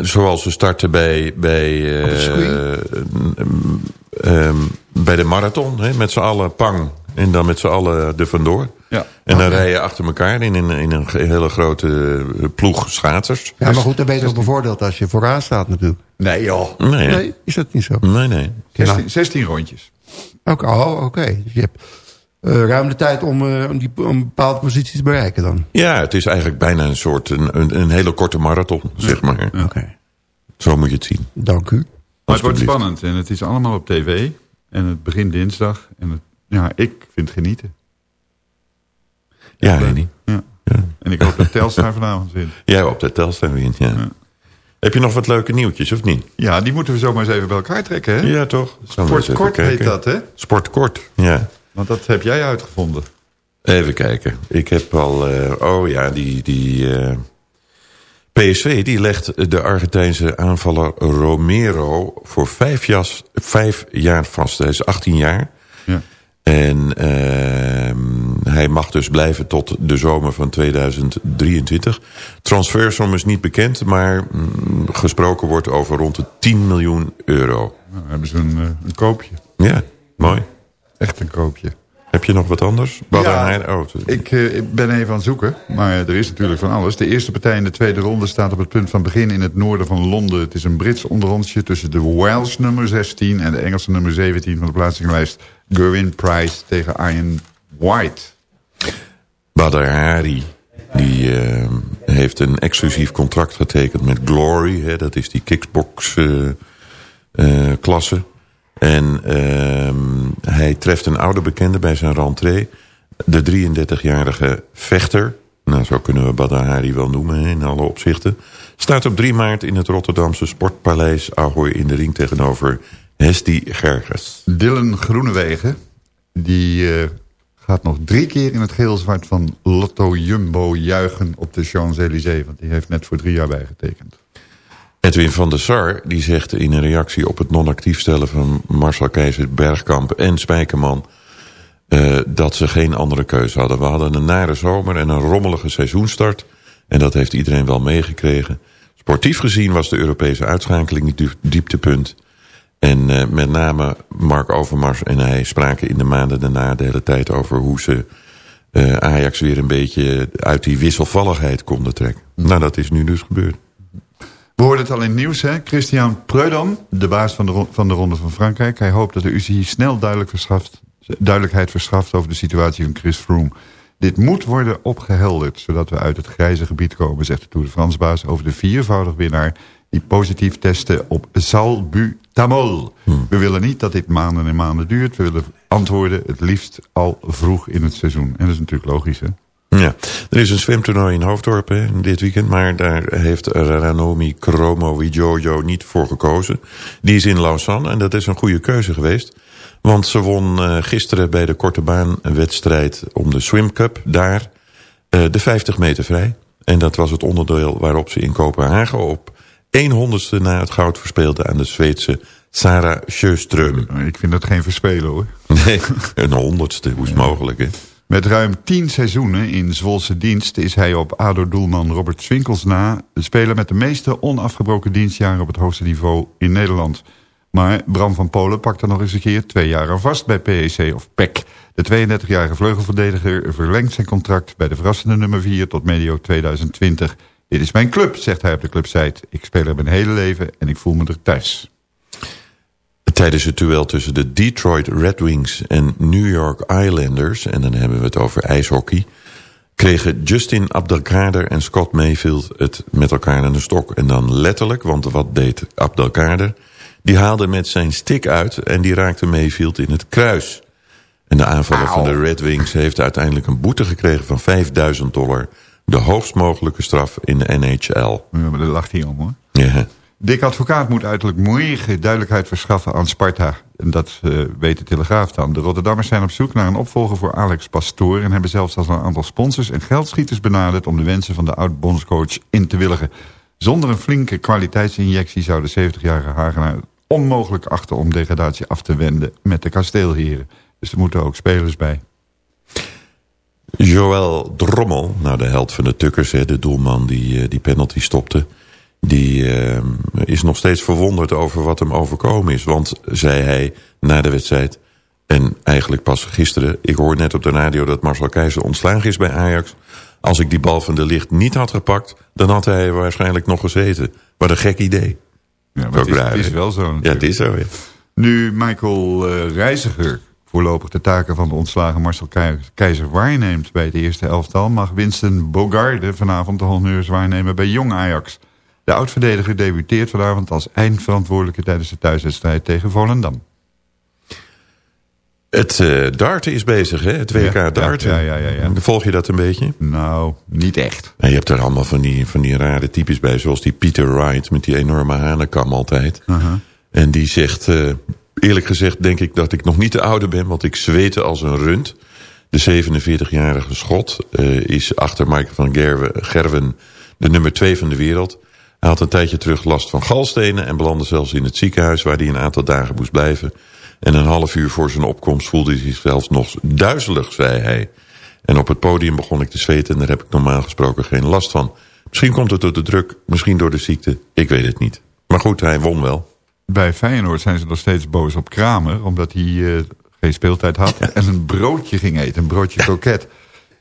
zoals we starten bij, bij, eh, mm, ehm, bij de marathon. Hè, met z'n allen pang en dan met z'n allen er vandoor. Ja. En dan rij je achter elkaar in een, in een hele grote eh, ploeg schaatsers. Ja, maar goed, dan ben je toch bevoordeeld als je vooraan staat natuurlijk. Nee joh. Nee, is dat niet zo? nee, nee. 16, 16 rondjes. Oké, oh, oké. Je hebt eh, ruim de tijd om, eh, om, die, een bepaalde positie te bereiken dan. Ja, het is eigenlijk bijna een soort, een, een, een hele korte marathon, zeg maar. Oké. Zo moet je het zien. Dank u. Maar het wordt spannend en het is allemaal op tv. En het begint dinsdag. En het, ja, ik vind het genieten. Ja, Henny. Ja. En ik hoop dat Telstar vanavond wint. Jij op de Telstar wint, ja. Heb je nog wat leuke nieuwtjes, of niet? Ja, die moeten we zomaar eens even bij elkaar trekken, hè? Ja, toch? Sportkort heet dat, hè? Sportkort, ja. Want dat heb jij uitgevonden. Even kijken. Ik heb al... eh, oh ja, die... die eh, PSV die legt de Argentijnse aanvaller Romero voor vijf, jas, vijf jaar vast. Hij is 18 jaar. Ja. En ehm, hij mag dus blijven tot de zomer van 2023. Transfersom is niet bekend, maar mm, gesproken wordt over rond de 10 miljoen euro. Nou, dan hebben ze een, eh, een koopje. Ja, mooi. Echt een koopje. Heb je nog wat anders? Badr Haar- oh, Ik, eh, ik ben even aan het zoeken, maar er is natuurlijk van alles. De eerste partij in de tweede ronde staat op het punt van begin in het noorden van Londen. Het is een Brits onderrondje tussen de Wales nummer 16 en de Engelse nummer 17 van de plaatsinglijst. Gerwin Price tegen Ian White. Badr Hari, die eh, heeft een exclusief contract getekend met Glory. Hè, dat is die kickbox eh, klasse. En ehm, hij treft een oude bekende bij zijn rentree. De 33-jarige vechter, nou zo kunnen we Badr Hari wel noemen in alle opzichten. Staat op 3 maart in het Rotterdamse Sportpaleis Ahoy in de ring tegenover Hesti Gerges. Dylan Groenewegen, die eh, gaat nog drie keer in het geel-zwart van Lotto Jumbo juichen op de Champs-Élysées. Want die heeft net voor drie jaar bijgetekend. Edwin van der Sar die zegt in een reactie op het non-actief stellen van Marcel Keizer, Bergkamp en Spijkerman eh, dat ze geen andere keuze hadden. We hadden een nare zomer en een rommelige seizoenstart en dat heeft iedereen wel meegekregen. Sportief gezien was de Europese uitschakeling het diep- dieptepunt. En eh, met name Mark Overmars en hij spraken in de maanden daarna de hele tijd over hoe ze eh, Ajax weer een beetje uit die wisselvalligheid konden trekken. Nou, dat is nu dus gebeurd. We hoorden het al in het nieuws, hè? Christian Preudom, de baas van de, van de Ronde van Frankrijk. Hij hoopt dat de UCI snel duidelijk verschaft, duidelijkheid verschaft over de situatie van Chris Froome. Dit moet worden opgehelderd, zodat we uit het grijze gebied komen, zegt de Tour de baas over de viervoudig winnaar die positief testte op salbutamol. We willen niet dat dit maanden en maanden duurt. We willen antwoorden het liefst al vroeg in het seizoen. En dat is natuurlijk logisch, hè? Ja, Er is een zwemtoernooi in Hoofddorp hè, dit weekend... maar daar heeft Ranomi Kromo niet voor gekozen. Die is in Lausanne en dat is een goede keuze geweest. Want ze won eh, gisteren bij de korte baanwedstrijd om de Swim Cup daar eh, de 50 meter vrij. En dat was het onderdeel waarop ze in Kopenhagen op 1 honderdste na het goud verspeelde aan de Zweedse Sarah Sjöström. Ik vind dat geen verspelen hoor. Nee, een honderdste, hoe is het mogelijk hè? Met ruim tien seizoenen in Zwolse dienst is hij op ADO-doelman Robert Swinkels na... de speler met de meeste onafgebroken dienstjaren op het hoogste niveau in Nederland. Maar Bram van Polen pakt er nog eens een keer twee jaar aan vast bij PEC of PEC. De 32-jarige vleugelverdediger verlengt zijn contract bij de verrassende nummer 4 tot medio 2020. Dit is mijn club, zegt hij op de clubsite. Ik speel er mijn hele leven en ik voel me er thuis. Tijdens het duel tussen de Detroit Red Wings en New York Islanders... en dan hebben we het over ijshockey... kregen Justin Abdelkader en Scott Mayfield het met elkaar aan de stok. En dan letterlijk, want wat deed Abdelkader? Die haalde met zijn stick uit en die raakte Mayfield in het kruis. En de aanvaller van de Red Wings heeft uiteindelijk een boete gekregen van 5000 dollar. De hoogst mogelijke straf in de NHL. Ja, maar daar lacht hij om hoor. Ja. Dick Advocaat moet uiterlijk morgen duidelijkheid verschaffen aan Sparta. En dat eh, weet de Telegraaf dan. De Rotterdammers zijn op zoek naar een opvolger voor Alex Pastoor... en hebben zelfs al een aantal sponsors en geldschieters benaderd... om de wensen van de oud-bondscoach in te willigen. Zonder een flinke kwaliteitsinjectie zou de 70-jarige Hagenaar onmogelijk achter om degradatie af te wenden met de kasteelheren. Dus er moeten ook spelers bij. Joël Drommel, nou de held van de Tukkers, hè, de doelman die eh, die penalty stopte... die eh, is nog steeds verwonderd over wat hem overkomen is. Want, zei hij na de wedstrijd... en eigenlijk pas gisteren... ik hoor net op de radio dat Marcel Keizer ontslagen is bij Ajax... als ik die bal van de licht niet had gepakt... dan had hij waarschijnlijk nog gezeten. Wat een gek idee. Ja, maar het, is, het is wel zo Ja, het is zo, ja. Nu Michael eh, Reiziger voorlopig de taken van de ontslagen Marcel Kei- Keizer waarneemt bij het eerste elftal... mag Winston Bogarde vanavond de honneurs waarnemen bij Jong Ajax. De oud-verdediger debuteert vanavond als eindverantwoordelijke... tijdens de thuiswedstrijd tegen Volendam. Het eh, darten is bezig, hè? Het WK Ja, darten. ja, ja, ja, ja. Volg je dat een beetje? Nou, niet echt. En je hebt er allemaal van die, van die rare types bij. Zoals die Peter Wright met die enorme hanenkam altijd. En die zegt... eh, eerlijk gezegd denk ik dat ik nog niet te oude ben... want ik zweette als een rund. De 47-jarige schot eh, is achter Michael van Gerwen, Gerwen... de nummer 2 van de wereld. Hij had een tijdje terug last van galstenen... en belandde zelfs in het ziekenhuis... waar hij een aantal dagen moest blijven... En een half uur voor zijn opkomst voelde hij zich zelfs nog duizelig, zei hij. En op het podium begon ik te zweten en daar heb ik normaal gesproken geen last van. Misschien komt het door de druk, misschien door de ziekte, ik weet het niet. Maar goed, hij won wel. Bij Feyenoord zijn ze nog steeds boos op Kramer... omdat hij eh, geen speeltijd had en een broodje ging eten. Een broodje kroket. Ja,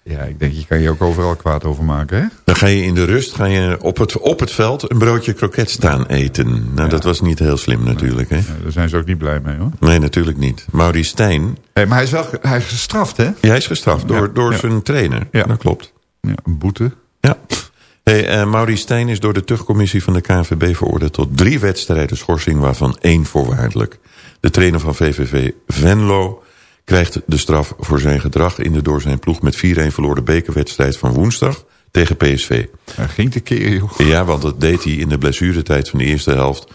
ik denk, je kan je ook overal kwaad over maken, hè? Dan ga je in de rust ga je op, het, op het veld een broodje kroket staan eten. Nou, dat was niet heel slim natuurlijk, hè? Ja, daar zijn ze ook niet blij mee, hoor. Nee, natuurlijk niet. Maurice Stijn, Hey, maar hij is wel hij is gestraft, hè? ja, hij is gestraft door, Ja, door ja. zijn trainer. Ja. Dat klopt. Ja, een boete. Ja. Hey, eh, Maurice Stijn is door de tuchtcommissie van de KNVB veroordeeld tot drie wedstrijden schorsing, waarvan één voorwaardelijk. De trainer van VVV Venlo krijgt de straf voor zijn gedrag in de door zijn ploeg met 4-1 verloren bekerwedstrijd van woensdag tegen PSV. Hij ging joh. Ja, want dat deed hij in de blessuretijd van de eerste helft.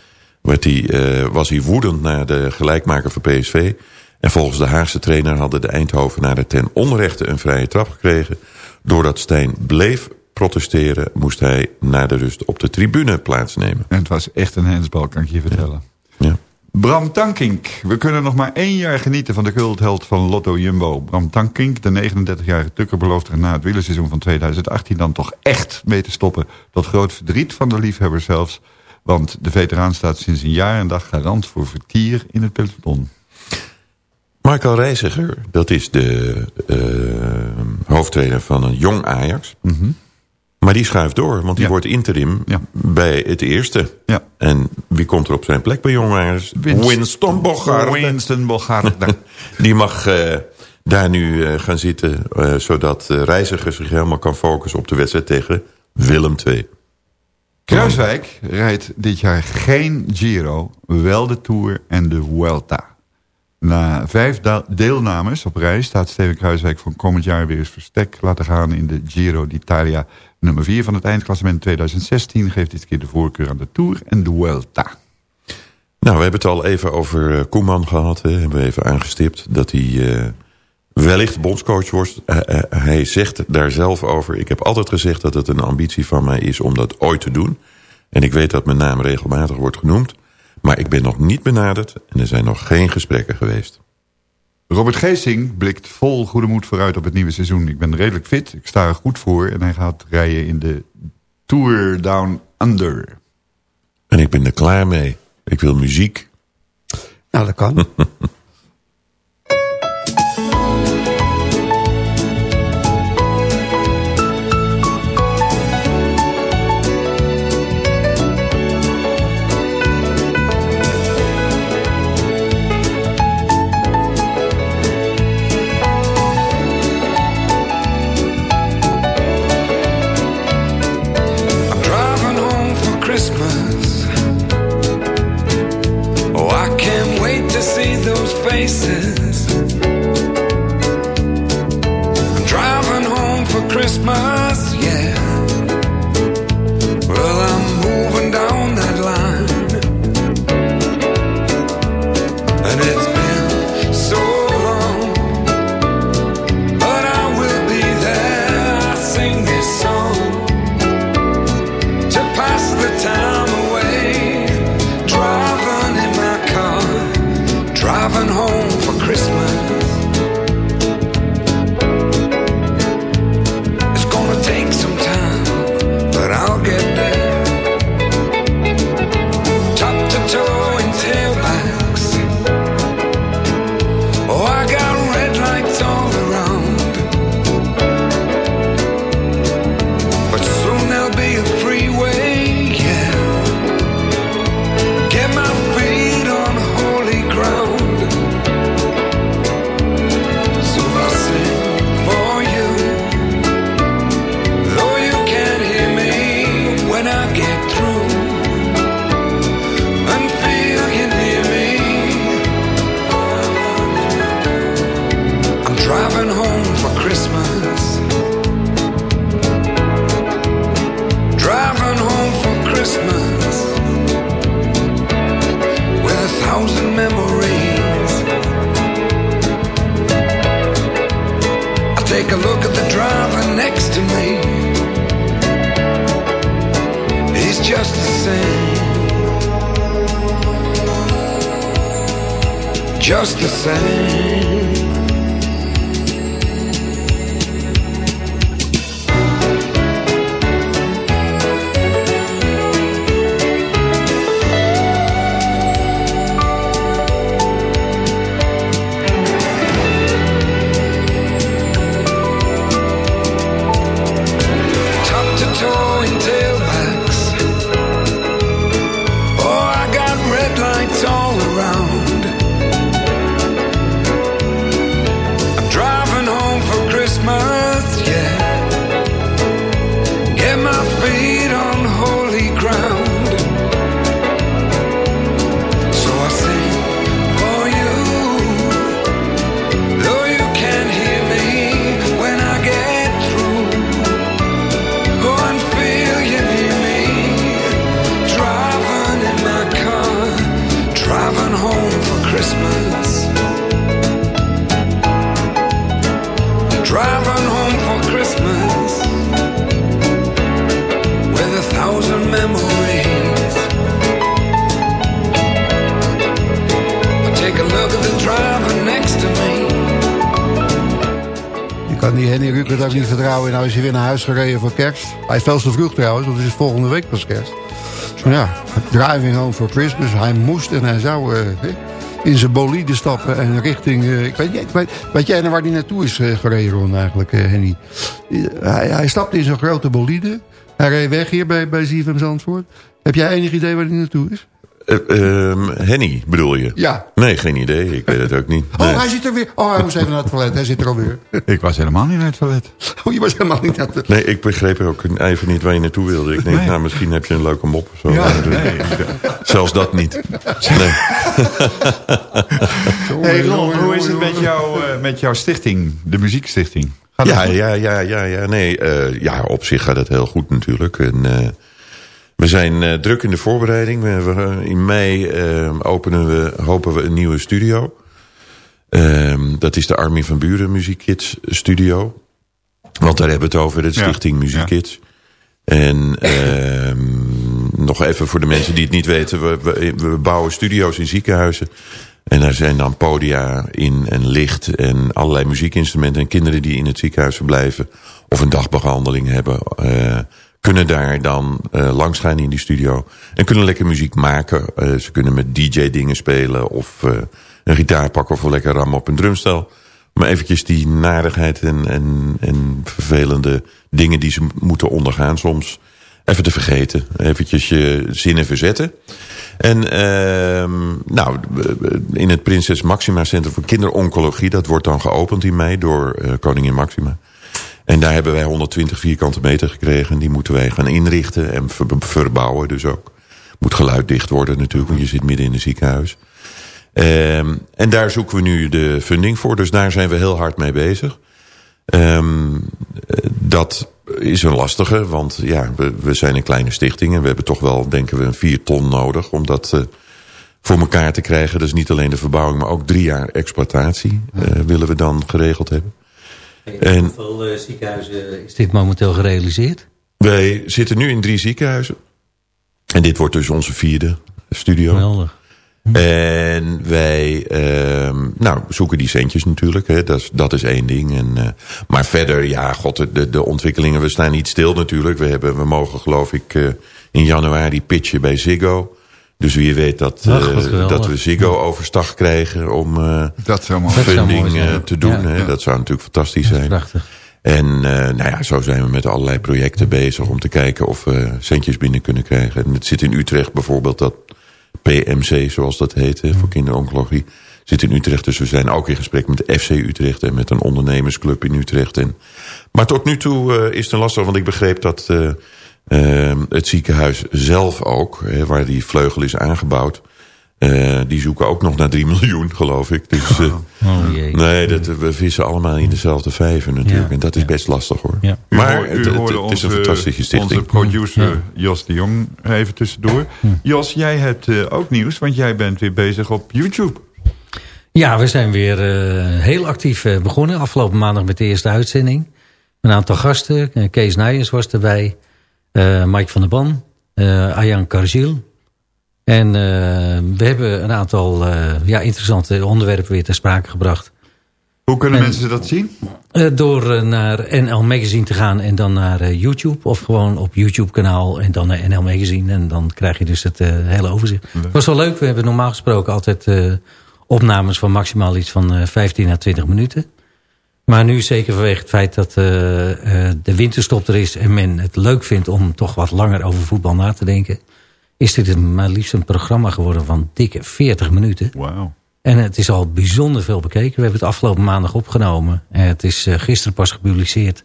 Werd hij, eh, was hij woedend naar de gelijkmaker van PSV. En volgens de Haagse trainer hadden de Eindhovenaren ten onrechte een vrije trap gekregen. Doordat Stijn bleef protesteren, moest hij na de rust op de tribune plaatsnemen. En het was echt een hensbal, kan ik je vertellen. Bram Tankink. We kunnen nog maar één jaar genieten van de cultheld van Lotto Jumbo. Bram Tankink, de 39-jarige tukker, belooft er na het wielerseizoen van 2018 dan toch echt mee te stoppen. Tot groot verdriet van de liefhebber zelfs. Want de veteraan staat sinds een jaar en dag garant voor vertier in het peloton. Michael Reiziger, dat is de eh, hoofdtrainer van een jong Ajax. Maar die schuift door, want die. Ja. wordt interim Ja. bij het eerste. Ja. En wie komt er op zijn plek bij jong Ajax? Winst- Winston Bogarde. Winston Bogarde. Die mag eh, daar nu eh, gaan zitten, eh, zodat de reiziger zich helemaal kan focussen op de wedstrijd tegen Willem II. Kruiswijk rijdt dit jaar geen Giro, wel de Tour en de Vuelta. Na vijf deelnames op reis staat Steven Kruiswijk van komend jaar weer eens verstek laten gaan in de Giro d'Italia. Nummer 4 van het eindklassement 2016 geeft dit keer de voorkeur aan de Tour en de Vuelta. Nou, we hebben het al even over eh, Koeman gehad. Hè. Hebben we even aangestipt dat hij eh, wellicht bondscoach wordt. Eh, hij zegt daar zelf over... ik heb altijd gezegd dat het een ambitie van mij is om dat ooit te doen. En ik weet dat mijn naam regelmatig wordt genoemd. Maar ik ben nog niet benaderd en er zijn nog geen gesprekken geweest. Robert Geesing blikt vol goede moed vooruit op het nieuwe seizoen. Ik ben redelijk fit, ik sta er goed voor en hij gaat rijden in de Tour Down Under. En ik ben er klaar mee. Ik wil muziek. Nou, dat kan. kan die Henny Rukert ook niet vertrouwen. Nou is hij weer naar huis gereden voor kerst. Hij is veel te vroeg trouwens, want het is volgende week pas kerst. Maar ja, driving home for Christmas. Hij moest en hij zou eh, in zijn bolide stappen en richting... eh, ik weet, ik weet, jij nou waar hij naartoe is eh, gereden, Ron, eigenlijk, Henny? Hij, hij stapte in zijn grote bolide. Hij reed weg hier bij, bij ZFM Zandvoort. Heb jij enig idee waar hij naartoe is? Eh, ehm, Henny bedoel je? Ja. Nee, geen idee. Ik weet het ook niet. Nee. Oh, hij zit er weer. Oh, hij moest even naar het toilet. Hij zit er alweer. Ik was helemaal niet naar het toilet. Oh, je was helemaal niet naar het toilet. Nee, ik begreep ook even niet waar je naartoe wilde. Ik denk, Nee. nou, misschien heb je een leuke mop of zo. Ja, nee. Zelfs dat niet. Nee. Hey Ron, hoe is het met, jou, eh, met jouw stichting, de muziekstichting? Gaat het Ja, goed? ja, ja, ja, ja. Nee, eh, ja, op zich gaat het heel goed natuurlijk. En, eh, we zijn eh, druk in de voorbereiding. We eh, in mei eh, openen we, hopen we een nieuwe studio. Ehm, dat is de Armin van Buren Muziekkids studio. Want daar hebben we het over, de Ja, Stichting Muziekkids. En ehm, nog even voor de mensen die het niet weten. We, we, we bouwen studio's in ziekenhuizen. En daar zijn dan podia in en licht en allerlei muziekinstrumenten. En kinderen die in het ziekenhuis verblijven of een dagbehandeling hebben... kunnen daar dan gaan in die studio. En kunnen lekker muziek maken. Eh, ze kunnen met DJ-dingen spelen of eh, een gitaar pakken... of lekker rammen op een drumstel. Maar eventjes die narigheid en, en, en vervelende dingen die ze moeten ondergaan soms... even te vergeten. Eventjes je zinnen verzetten. En ehm nou, in het Prinses Maxima Centrum voor Kinderoncologie... dat wordt dan geopend in mei door koningin Maxima. En daar hebben wij 120 vierkante meter gekregen. En die moeten wij gaan inrichten en ver- verbouwen dus ook. Moet geluiddicht worden natuurlijk, want je zit midden in een ziekenhuis. Ehm, en daar zoeken we nu de funding voor. Dus daar zijn we heel hard mee bezig. Ehm, eh, dat is een lastige, want ja, we, we zijn een kleine stichting... en we hebben toch wel, denken we, een vier ton nodig... om dat eh, voor elkaar te krijgen. Dus niet alleen de verbouwing, maar ook drie jaar exploitatie... eh, willen we dan geregeld hebben. En Hoeveel eh, ziekenhuizen is dit momenteel gerealiseerd? wij zitten nu in drie ziekenhuizen. En dit wordt dus onze vierde studio. Geweldig. En wij ehm, nou, zoeken die centjes natuurlijk. Hè. Dat, is, dat is één ding. En, eh, maar verder, ja, god, de- de, de ontwikkelingen, we staan niet stil natuurlijk. We, hebben, we mogen geloof ik eh, in januari pitchen bij Ziggo. Dus wie weet dat, Ach, eh, dat we Ziggo overstag krijgen om eh, Dat funding eh, te doen. Ja, hè. ja. Dat zou natuurlijk fantastisch zijn. Prachtig. En eh, nou ja, zo zijn we met allerlei projecten bezig om te kijken of we centjes binnen kunnen krijgen. En het zit in Utrecht bijvoorbeeld dat PMC, zoals dat heet, hè, voor kinderoncologie, zit in Utrecht. Dus we zijn ook in gesprek met de FC Utrecht en met een ondernemersclub in Utrecht. En, maar tot nu toe eh, is het een lastig, want ik begreep dat het ziekenhuis zelf ook, hè, waar die vleugel is aangebouwd, eh, die zoeken ook nog naar 3 miljoen, geloof ik. Dus, eh, Oh jee. Nee, dat, we vissen allemaal in dezelfde vijver natuurlijk. Ja, En dat is best lastig hoor. Ja. Maar u het, het- hoorde het is een fantastische stichting. Onze producer Jos de Jong even tussendoor. Jos, jij hebt eh, ook nieuws, want jij bent weer bezig op YouTube. Ja, we zijn weer eh, heel actief eh, begonnen. Afgelopen maandag met de eerste uitzending. Een aantal gasten. Eh, Kees Nijers was erbij. Eh, Mike van der Ban. eh Ayaan Karjil. En eh, we hebben een aantal ja, interessante onderwerpen weer ter sprake gebracht. Hoe kunnen En- mensen dat zien? Door naar NL Magazine te gaan en dan naar YouTube. Of gewoon op YouTube kanaal en dan naar NL Magazine. En dan krijg je dus het hele overzicht. Het was wel leuk. We hebben normaal gesproken altijd opnames van maximaal iets van eh 15 à 20 minuten. Maar nu zeker vanwege het feit dat eh, eh, de winterstop er is... en men het leuk vindt om toch wat langer over voetbal na te denken... is dit maar liefst een programma geworden van dikke 40 minuten. Wauw. En het is al bijzonder veel bekeken. We hebben het afgelopen maandag opgenomen. En het is eh, gisteren pas gepubliceerd.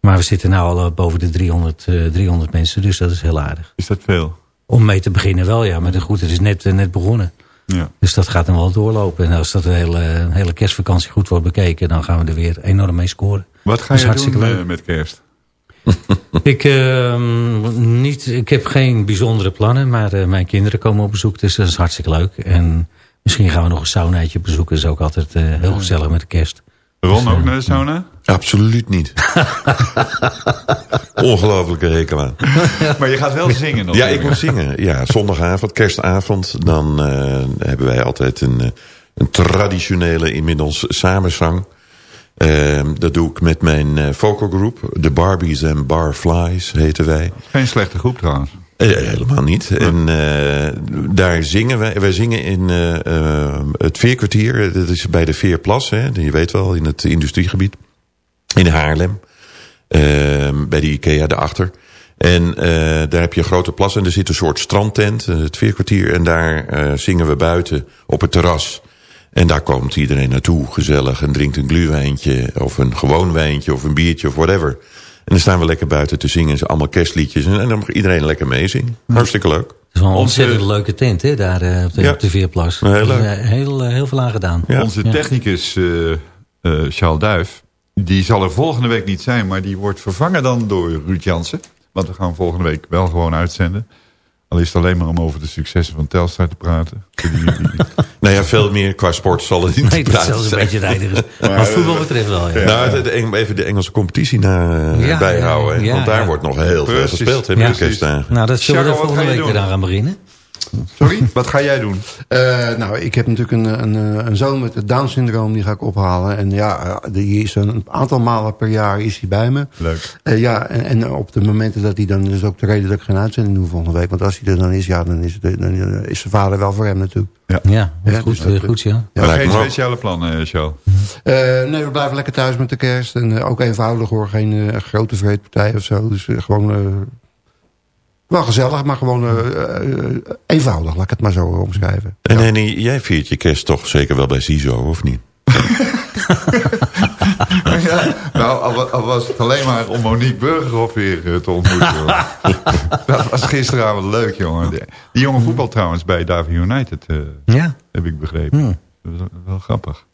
Maar we zitten nu al eh, boven de 300, eh, 300 mensen. Dus dat is heel aardig. Is dat veel? Om mee te beginnen wel, ja. Maar goed, het is net, eh, net begonnen. Ja. Dus dat gaat dan wel doorlopen. En als dat de hele, een hele kerstvakantie goed wordt bekeken... dan gaan we er weer enorm mee scoren. Wat ga je doen leuk. eh, met kerst? Ik, ehm, niet, ik heb geen bijzondere plannen, maar eh, mijn kinderen komen op bezoek, dus dat is hartstikke leuk. En misschien gaan we nog een saunaatje bezoeken, dat is ook altijd eh, heel gezellig met de kerst. Ron Dus, ook naar de sauna? Absoluut niet. Ongelofelijke hekel aan. Maar je gaat wel zingen nog. Ja, ik moet zingen. Ja, zondagavond, kerstavond. Dan eh, hebben wij altijd een, eh, een traditionele inmiddels samenzang. Eh, dat doe ik met mijn eh vocalgroep. De Barbies en Barflies heten wij. Geen slechte groep trouwens. Helemaal niet. En daar zingen wij. Wij zingen in het Veerkwartier. Dat is bij de Veerplas. Hè, je weet wel, in het industriegebied. In Haarlem. Eh, bij de Ikea daarachter. En eh, daar heb je een grote plas en er zit een soort strandtent, eh, het veerkwartier. En daar eh, zingen we buiten op het terras. En daar komt iedereen naartoe, gezellig. En drinkt een gluwijntje of een gewoon wijntje of een biertje of whatever. En dan staan we lekker buiten te zingen. Ze allemaal kerstliedjes. En, en dan mag iedereen lekker meezingen. Hartstikke leuk. Het is wel een Onze- ontzettend leuke tent, hè, daar eh, op, de, Ja. op de Veerplas. Heel leuk. Is, eh, Heel, heel veel aan gedaan. Onze technicus eh, eh, Charles Duif, die zal er volgende week niet zijn, maar die wordt vervangen dan door Ruud Jansen. Want we gaan volgende week wel gewoon uitzenden. Al is het alleen maar om over de successen van Telstar te praten. Nou ja, veel meer qua sport zal het niet Nee, dat is praten zelfs een zijn. beetje reinig. Maar, Wat voetbal betreft wel, ja. Nou, de, de Eng- even de Engelse competitie na, eh, Ja, bijhouden. ja, want daar ja. wordt nog heel veel gespeeld. Ja. Nou, dat zullen we volgende week weer aan gaan beginnen. Sorry, wat ga jij doen? Eh, nou, ik heb natuurlijk een, een, eh, een zoon met het Down-syndroom, die ga ik ophalen. En ja, eh, die is een aantal malen per jaar is hij bij me. Leuk. Eh, ja, en, en op de momenten dat hij dan is ook de reden dat ik geen uitzending doe volgende week. Want als hij er dan is, ja, dan is, het, dan is zijn vader wel voor hem natuurlijk. Ja, Ja, goed, dus dat- goed ja. Ja, geen speciale plannen, eh, Charles? Eh, nee, we blijven lekker thuis met de kerst. En ook eenvoudig hoor, geen eh, grote vreedpartij of zo. Dus gewoon, eh, wel gezellig, maar gewoon eh, eh, eenvoudig, laat ik het maar zo omschrijven. En Henny, jij viert je kerst toch zeker wel bij CISO, of niet? ja, nou, al, wa- al was het alleen maar om Monique Burgerhoff weer eh, te ontmoeten. dat was gisteravond leuk, jongen. Die, die jonge voetbal trouwens bij Davy United, eh, Ja. heb ik begrepen. Hmm. Dat was wel grappig.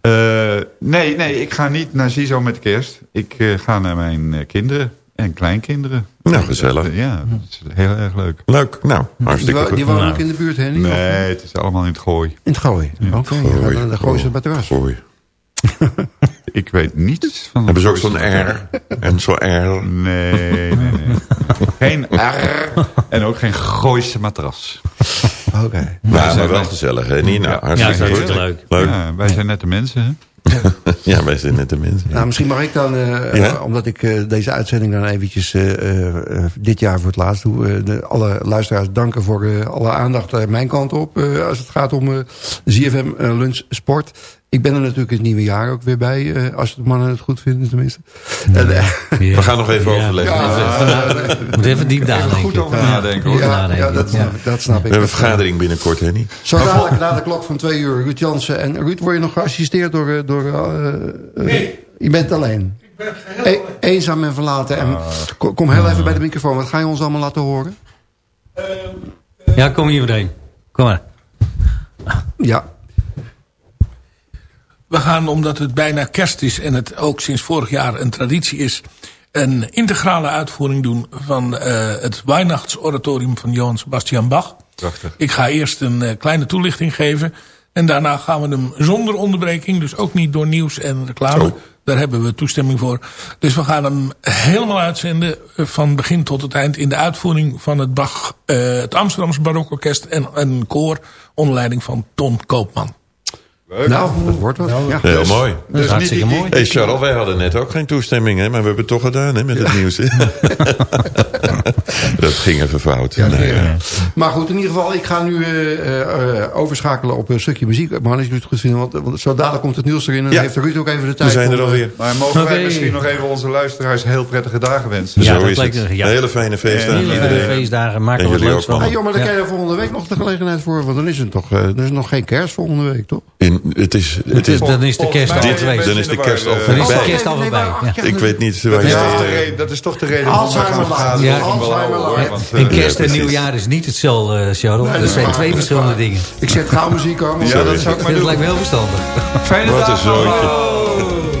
Eh, nee, nee, ik ga niet naar CISO met kerst. Ik ga naar mijn eh, kinderen en kleinkinderen. Nou, gezellig. Ja, dat is heel erg leuk. Leuk, nou, Die, hartstikke goed. die wonen Nou. ook in de buurt, hè? niet? Nee, het is allemaal in het gooi. In het gooien. Oké, Gooi. ja, dan, gooien ze het terras. Gooi. Ik weet niets van... Hebben ze ook zo'n R? En zo'n R? Nee, nee, nee. Geen R en ook geen Gooise matras. Oké. Nou, zijn maar wel gezellig, hè? Nou, Ja, hartstikke dat is goed. hartstikke leuk. Leuk. Ja, wij zijn nette mensen, hè? Ja, wij zijn net de mensen. Nou, misschien mag ik dan, eh, Ja? omdat ik eh, deze uitzending dan eventjes eh, dit jaar voor het laatst doe, de, alle luisteraars danken voor alle aandacht aan mijn kant op, als het gaat om ZFM Lunch Sport. Ik ben er natuurlijk het nieuwe jaar ook weer bij, eh, als de mannen het goed vinden tenminste. En, eh. We gaan nog even overleggen. ja, moet even diep nadenken. goed over nadenken, hoor. Ja, dat, snap ik, dat snap ik. We hebben een vergadering binnenkort, hè? Niet? Zo dadelijk na de klok van twee uur, Ruud Jansen. En Ruud, word je nog geassisteerd door... eh, door eh, eh, Nee. Je bent alleen. Ik ben E- eenzaam en verlaten. En kom, kom heel even bij de microfoon. Wat ga je ons allemaal laten horen? Ja, kom hier meteen. Kom maar. Ja. We gaan, omdat het bijna kerst is en het ook sinds vorig jaar een traditie is... een integrale uitvoering doen van eh, het Weihnachtsoratorium van Johann Sebastian Bach. Prachtig. Ik ga eerst een eh, kleine toelichting geven. En daarna gaan we hem zonder onderbreking, dus ook niet door nieuws en reclame. Daar hebben we toestemming voor. Dus we gaan hem helemaal uitzenden eh, van begin tot het eind in de uitvoering van het Bach, het Amsterdamse Barokorkest en een koor onder leiding van Ton Koopman. Nou, dat wordt wat. Ja. Heel mooi. Dat is hartstikke mooi. Hey Charles, wij hadden net ook geen toestemming, hè? Maar we hebben het toch gedaan, hè? Met het nieuws. dat ging even fout. Ja, Nee, ja. Maar goed, in ieder geval, ik ga nu eh, eh, eh, overschakelen op een stukje muziek. Maar als jullie het goed vinden, want, want zo dadelijk komt het nieuws erin. En dan Ja. heeft Ruud ook even de We tijd. zijn om, er eh, alweer. Maar mogen wij misschien nog even onze luisteraars heel prettige dagen wensen? Ja, Zo dat is lijkt het. er- ja. Hele fijne feestdagen. Hele fijne iedereen. feestdagen. Maak En er wat jullie leuks ook van. Ah, joh, maar dan Ja. krijg je volgende week nog de gelegenheid voor. Want dan is het toch, eh, er is nog geen kerst volgende week, toch? In, het is, het is, Dan is de kerst al geweest. dan is de kerst al Dan is de voorbij. voorbij. Ik weet niet waar Dat je is, toch de reden, dat is toch de reden waarom we gaan Alzheimer vergaderen. Ja. En eh, kerst en nieuwjaar is niet hetzelfde, eh, Charles. Dat zijn twee verschillende dingen. Ik zet gauw muziek aan. Ja, dat zou ik maar Dat doen. lijkt me heel verstandig. Fijne Wat een zoontje.